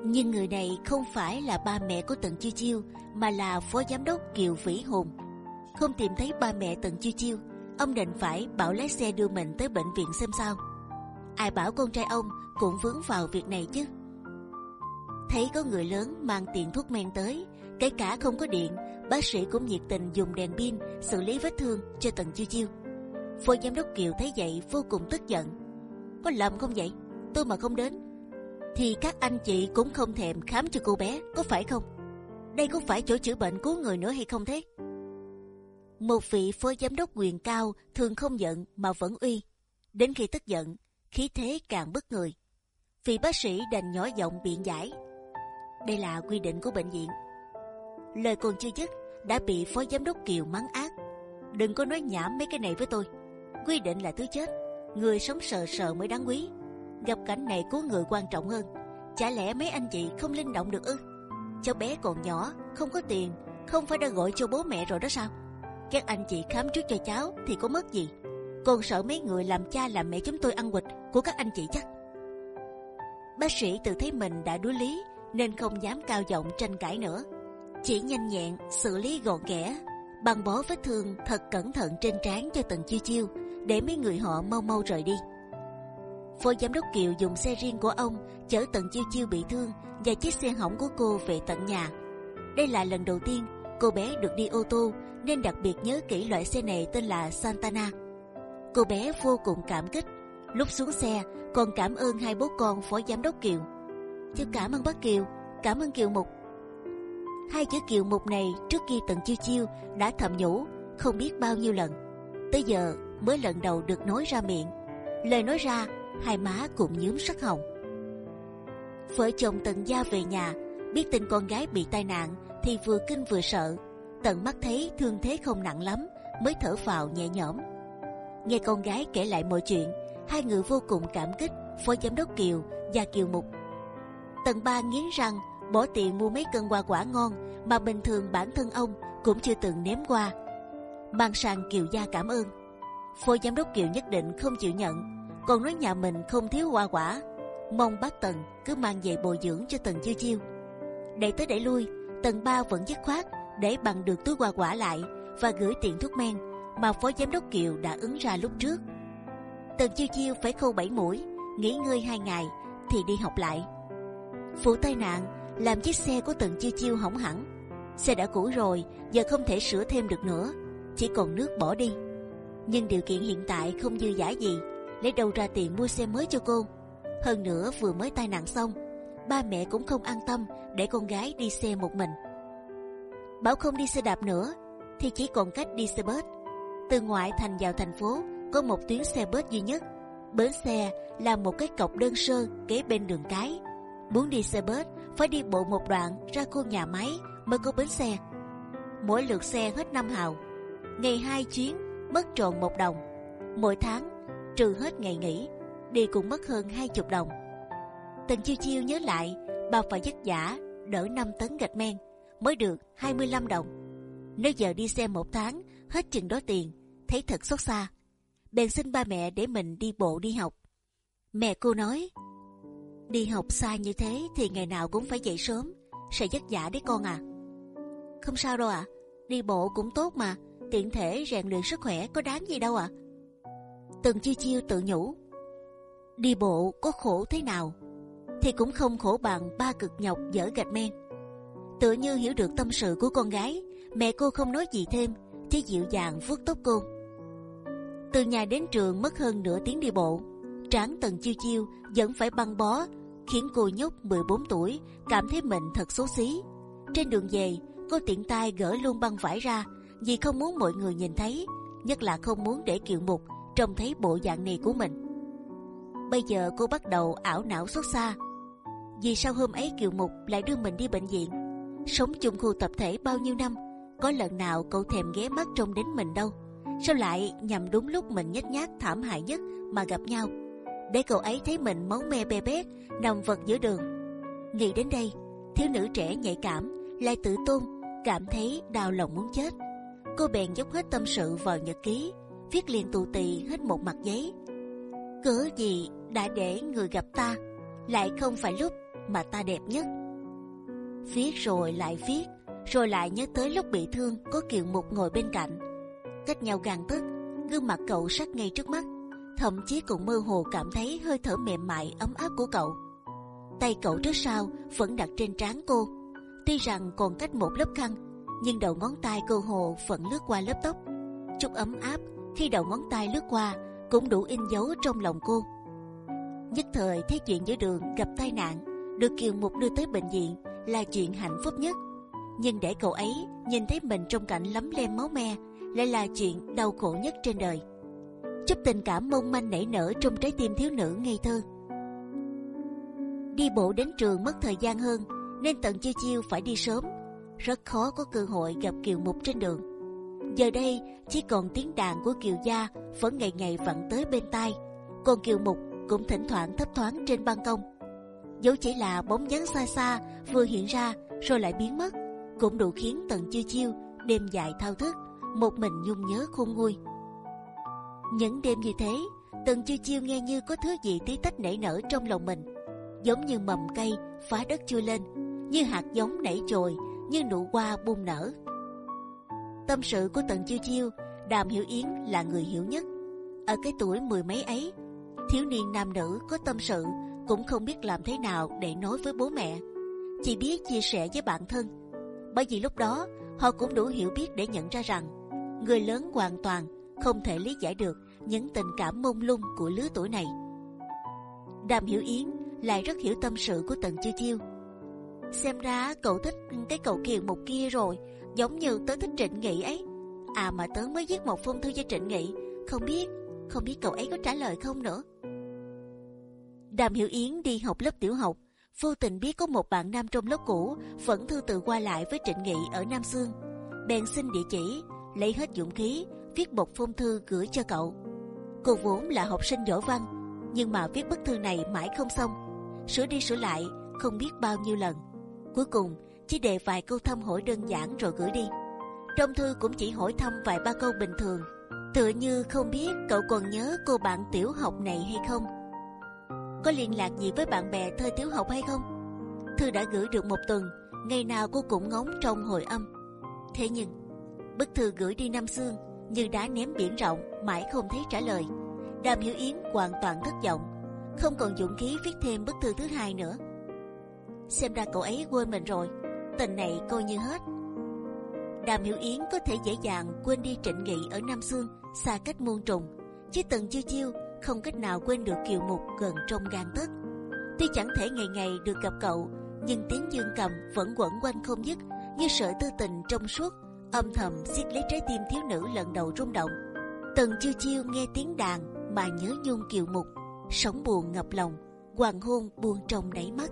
Speaker 1: Nhưng người này không phải là ba mẹ của Tần Chiêu Chiêu, mà là phó giám đốc Kiều Vĩ Hùng. Không tìm thấy ba mẹ Tần Chiêu Chiêu, ông định phải bảo lái xe đưa mình tới bệnh viện xem sao. Ai bảo con trai ông cũng vướng vào việc này chứ? thấy có người lớn mang tiền thuốc men tới, kể cả không có điện, bác sĩ cũng nhiệt tình dùng đèn pin xử lý vết thương cho tần chiêu chiêu. Phó giám đốc kiều thấy vậy vô cùng tức giận. Có lầm không vậy? Tôi mà không đến, thì các anh chị cũng không thèm khám cho cô bé, có phải không? Đây có phải chỗ chữa bệnh cứu người nữa hay không thế? Một vị phó giám đốc quyền cao thường không giận mà vẫn uy. Đến khi tức giận, khí thế càng bất người. Vị bác sĩ đành nhỏ giọng biện giải đây là quy định của bệnh viện. Lời còn chưa dứt đã bị phó giám đốc Kiều mắng ác. Đừng có nói nhảm mấy cái này với tôi. Quy định là thứ chết, người sống sợ sợ mới đáng quý. Gặp cảnh này cứu người quan trọng hơn. Chả lẽ mấy anh chị không linh động được ư? Cháu bé còn nhỏ, không có tiền, không phải đã gọi cho bố mẹ rồi đó sao? Các anh chị khám trước cho cháu thì có mất gì? Còn sợ mấy người làm cha làm mẹ chúng tôi ăn quỵt của các anh chị chắc. Bác sĩ tự thấy mình đã đối lý nên không dám cao giọng tranh cãi nữa, chỉ nhanh nhẹn xử lý gọn ghẽ, băng bó vết thương thật cẩn thận trên trán cho từng chiêu chiêu để mấy người họ mau mau rời đi. Phó giám đốc Kiều dùng xe riêng của ông chở tần chiêu chiêu bị thương và chiếc xe hỏng của cô về tận nhà. Đây là lần đầu tiên cô bé được đi ô tô nên đặc biệt nhớ kỹ loại xe này tên là Santana. Cô bé vô cùng cảm kích. Lúc xuống xe còn cảm ơn hai bố con phó giám đốc Kiều chứ cảm ơn bác Kiều, cảm ơn Kiều Mục. Hai chữ Kiều Mục này trước kia Tần Chiêu Chiêu đã thầm nhủ không biết bao nhiêu lần, tới giờ mới lần đầu được nói ra miệng. Lời nói ra, hai má cũng nhướng sắc hồng. Vợ chồng Tần gia về nhà, biết tin con gái bị tai nạn thì vừa kinh vừa sợ. Tận mắt thấy thương thế không nặng lắm, mới thở phào nhẹ nhõm. Nghe con gái kể lại mọi chuyện, hai người vô cùng cảm kích phó giám đốc Kiều và Kiều Mục. Tần ba nghiến răng bỏ tiền mua mấy cân hoa quả ngon mà bình thường bản thân ông cũng chưa từng nếm qua. Mang sang Kiều gia cảm ơn. Phó giám đốc Kiều nhất định không chịu nhận, còn nói nhà mình không thiếu hoa quả, mong bác Tần cứ mang về bồi dưỡng cho Tần chiêu chiêu. Đẩy tới đẩy lui, Tần ba vẫn dứt khoát để bằng được túi hoa quả lại và gửi tiền thuốc men mà phó giám đốc Kiều đã ứng ra lúc trước. Tần chiêu chiêu phải khâu bảy mũi, nghỉ ngơi hai ngày thì đi học lại. Vụ tai nạn làm chiếc xe của Tần chiêu chiêu hỏng hẳn. Xe đã cũ rồi, giờ không thể sửa thêm được nữa, chỉ còn nước bỏ đi. Nhưng điều kiện hiện tại không dư giả gì, lấy đâu ra tiền mua xe mới cho cô. Hơn nữa vừa mới tai nạn xong, ba mẹ cũng không an tâm để con gái đi xe một mình. Bảo không đi xe đạp nữa, thì chỉ còn cách đi xe bus. Từ ngoại thành vào thành phố có một tuyến xe bus duy nhất. Bến xe là một cái cọc đơn sơ kế bên đường cái. Muốn đi xe bus phải đi bộ một đoạn ra khu nhà máy mới có bến xe. Mỗi lượt xe hết năm hào. Ngày hai chuyến mất tròn một đồng. Mỗi tháng trừ hết ngày nghỉ đi cũng mất hơn hai chục đồng. Tần chiêu chiêu nhớ lại bà phải vất vả đỡ 5 tấn gạch men mới được 25 đồng. Nếu giờ đi xe một tháng hết chừng đó tiền, thấy thật xót xa. Bèn xin ba mẹ để mình đi bộ đi học. Mẹ cô nói, đi học xa như thế thì ngày nào cũng phải dậy sớm, sẽ vất vả đấy con à. Không sao đâu ạ, à. đi bộ cũng tốt mà, tiện thể rèn luyện sức khỏe có đáng gì đâu ạ. À. Từng chiêu chiêu tự nhủ, đi bộ có khổ thế nào, thì cũng không khổ bằng ba cực nhọc dở gạch men. Tựa như hiểu được tâm sự của con gái, mẹ cô không nói gì thêm, chỉ dịu dàng vuốt tóc cô. Từ nhà đến trường mất hơn nửa tiếng đi bộ, tráng tần chiêu chiêu vẫn phải băng bó, khiến cô nhóc 14 tuổi cảm thấy mình thật xấu xí. Trên đường về, cô tiện tay gỡ luôn băng vải ra, vì không muốn mọi người nhìn thấy, nhất là không muốn để kiều mục trông thấy bộ dạng này của mình. Bây giờ cô bắt đầu ảo não xót xa, vì sao hôm ấy kiều mục lại đưa mình đi bệnh viện? Sống chung khu tập thể bao nhiêu năm, có lần nào cậu thèm ghé mắt trông đến mình đâu? Sao lại nhằm đúng lúc mình nhếch nhác thảm hại nhất mà gặp nhau? Để cậu ấy thấy mình máu me bê bết nằm vật giữa đường. Nghĩ đến đây, thiếu nữ trẻ nhạy cảm lại tự tôn, cảm thấy đau lòng muốn chết. Cô bèn dốc hết tâm sự vào nhật ký, viết liền tù tì hết một mặt giấy. Cớ gì đã để người gặp ta, lại không phải lúc mà ta đẹp nhất. Viết rồi lại viết, rồi lại nhớ tới lúc bị thương có kiều mục ngồi bên cạnh, cách nhau gần tức, gương mặt cậu sắc ngay trước mắt, thậm chí cũng mơ hồ cảm thấy hơi thở mềm mại ấm áp của cậu. Tay cậu trước sau vẫn đặt trên trán cô, tuy rằng còn cách một lớp khăn, nhưng đầu ngón tay cô hồ vẫn lướt qua lớp tóc, chút ấm áp khi đầu ngón tay lướt qua cũng đủ in dấu trong lòng cô. Nhất thời thấy chuyện giữa đường gặp tai nạn, được kiều mục đưa tới bệnh viện là chuyện hạnh phúc nhất. Nhưng để cậu ấy nhìn thấy mình trong cảnh lấm lem máu me lại là chuyện đau khổ nhất trên đời. Chút tình cảm mong manh nảy nở trong trái tim thiếu nữ ngây thơ. Đi bộ đến trường mất thời gian hơn, nên tận chiêu chiêu phải đi sớm. Rất khó có cơ hội gặp Kiều Mục trên đường. Giờ đây chỉ còn tiếng đàn của Kiều gia vẫn ngày ngày vặn tới bên tai, còn Kiều Mục cũng thỉnh thoảng thấp thoáng trên ban công. Dẫu chỉ là bóng dáng xa xa vừa hiện ra rồi lại biến mất, cũng đủ khiến tận chiêu chiêu đêm dài thao thức, một mình nhung nhớ khôn nguôi. Những đêm như thế, tần chiêu chiêu nghe như có thứ gì tí tách nảy nở trong lòng mình, giống như mầm cây phá đất chui lên, như hạt giống nảy trồi, như nụ hoa bung nở. Tâm sự của tần chiêu chiêu, đàm hiểu yến là người hiểu nhất. ở cái tuổi mười mấy ấy, thiếu niên nam nữ có tâm sự cũng không biết làm thế nào để nói với bố mẹ, chỉ biết chia sẻ với bạn thân. Bởi vì lúc đó họ cũng đủ hiểu biết để nhận ra rằng người lớn hoàn toàn không thể lý giải được những tình cảm mông lung của lứa tuổi này. Đàm Hiểu Yến lại rất hiểu tâm sự của Tần Chiêu Chiêu. Xem ra cậu thích cái cậu kiều một kia rồi, giống như tớ thích Trịnh Nghị ấy. À mà tớ mới viết một phong thư cho Trịnh Nghị, không biết, không biết cậu ấy có trả lời không nữa. Đàm Hiểu Yến đi học lớp tiểu học, vô tình biết có một bạn nam trong lớp cũ vẫn thư tự qua lại với Trịnh Nghị ở Nam Sương, bèn xin địa chỉ, lấy hết dũng khí viết một phong thư gửi cho cậu. Cô vốn là học sinh giỏi văn, nhưng mà viết bức thư này mãi không xong, sửa đi sửa lại không biết bao nhiêu lần. Cuối cùng chỉ đề vài câu thăm hỏi đơn giản rồi gửi đi. Trong thư cũng chỉ hỏi thăm vài ba câu bình thường, tựa như không biết cậu còn nhớ cô bạn tiểu học này hay không, có liên lạc gì với bạn bè thời tiểu học hay không. Thư đã gửi được một tuần, ngày nào cô cũng ngóng trong hồi âm. Thế nhưng bức thư gửi đi năm xương như đá ném biển rộng, mãi không thấy trả lời. Đàm Hiểu Yến hoàn toàn thất vọng, không còn dũng khí viết thêm bức thư thứ hai nữa. Xem ra cậu ấy quên mình rồi, tình này coi như hết. Đàm Hiểu Yến có thể dễ dàng quên đi Trịnh Nghị ở Nam Sương, xa cách muôn trùng, chứ từng Chiêu Chiêu không cách nào quên được Kiều Mục gần trong gan tức, Tuy chẳng thể ngày ngày được gặp cậu, nhưng tiếng dương cầm vẫn quẩn quanh không dứt, như sợi tư tình trong suốt, âm thầm siết lấy trái tim thiếu nữ lần đầu rung động. Tần chiêu chiêu nghe tiếng đàn mà nhớ nhung Kiều Mục, sống buồn ngập lòng, hoàng hôn buông trong đáy mắt.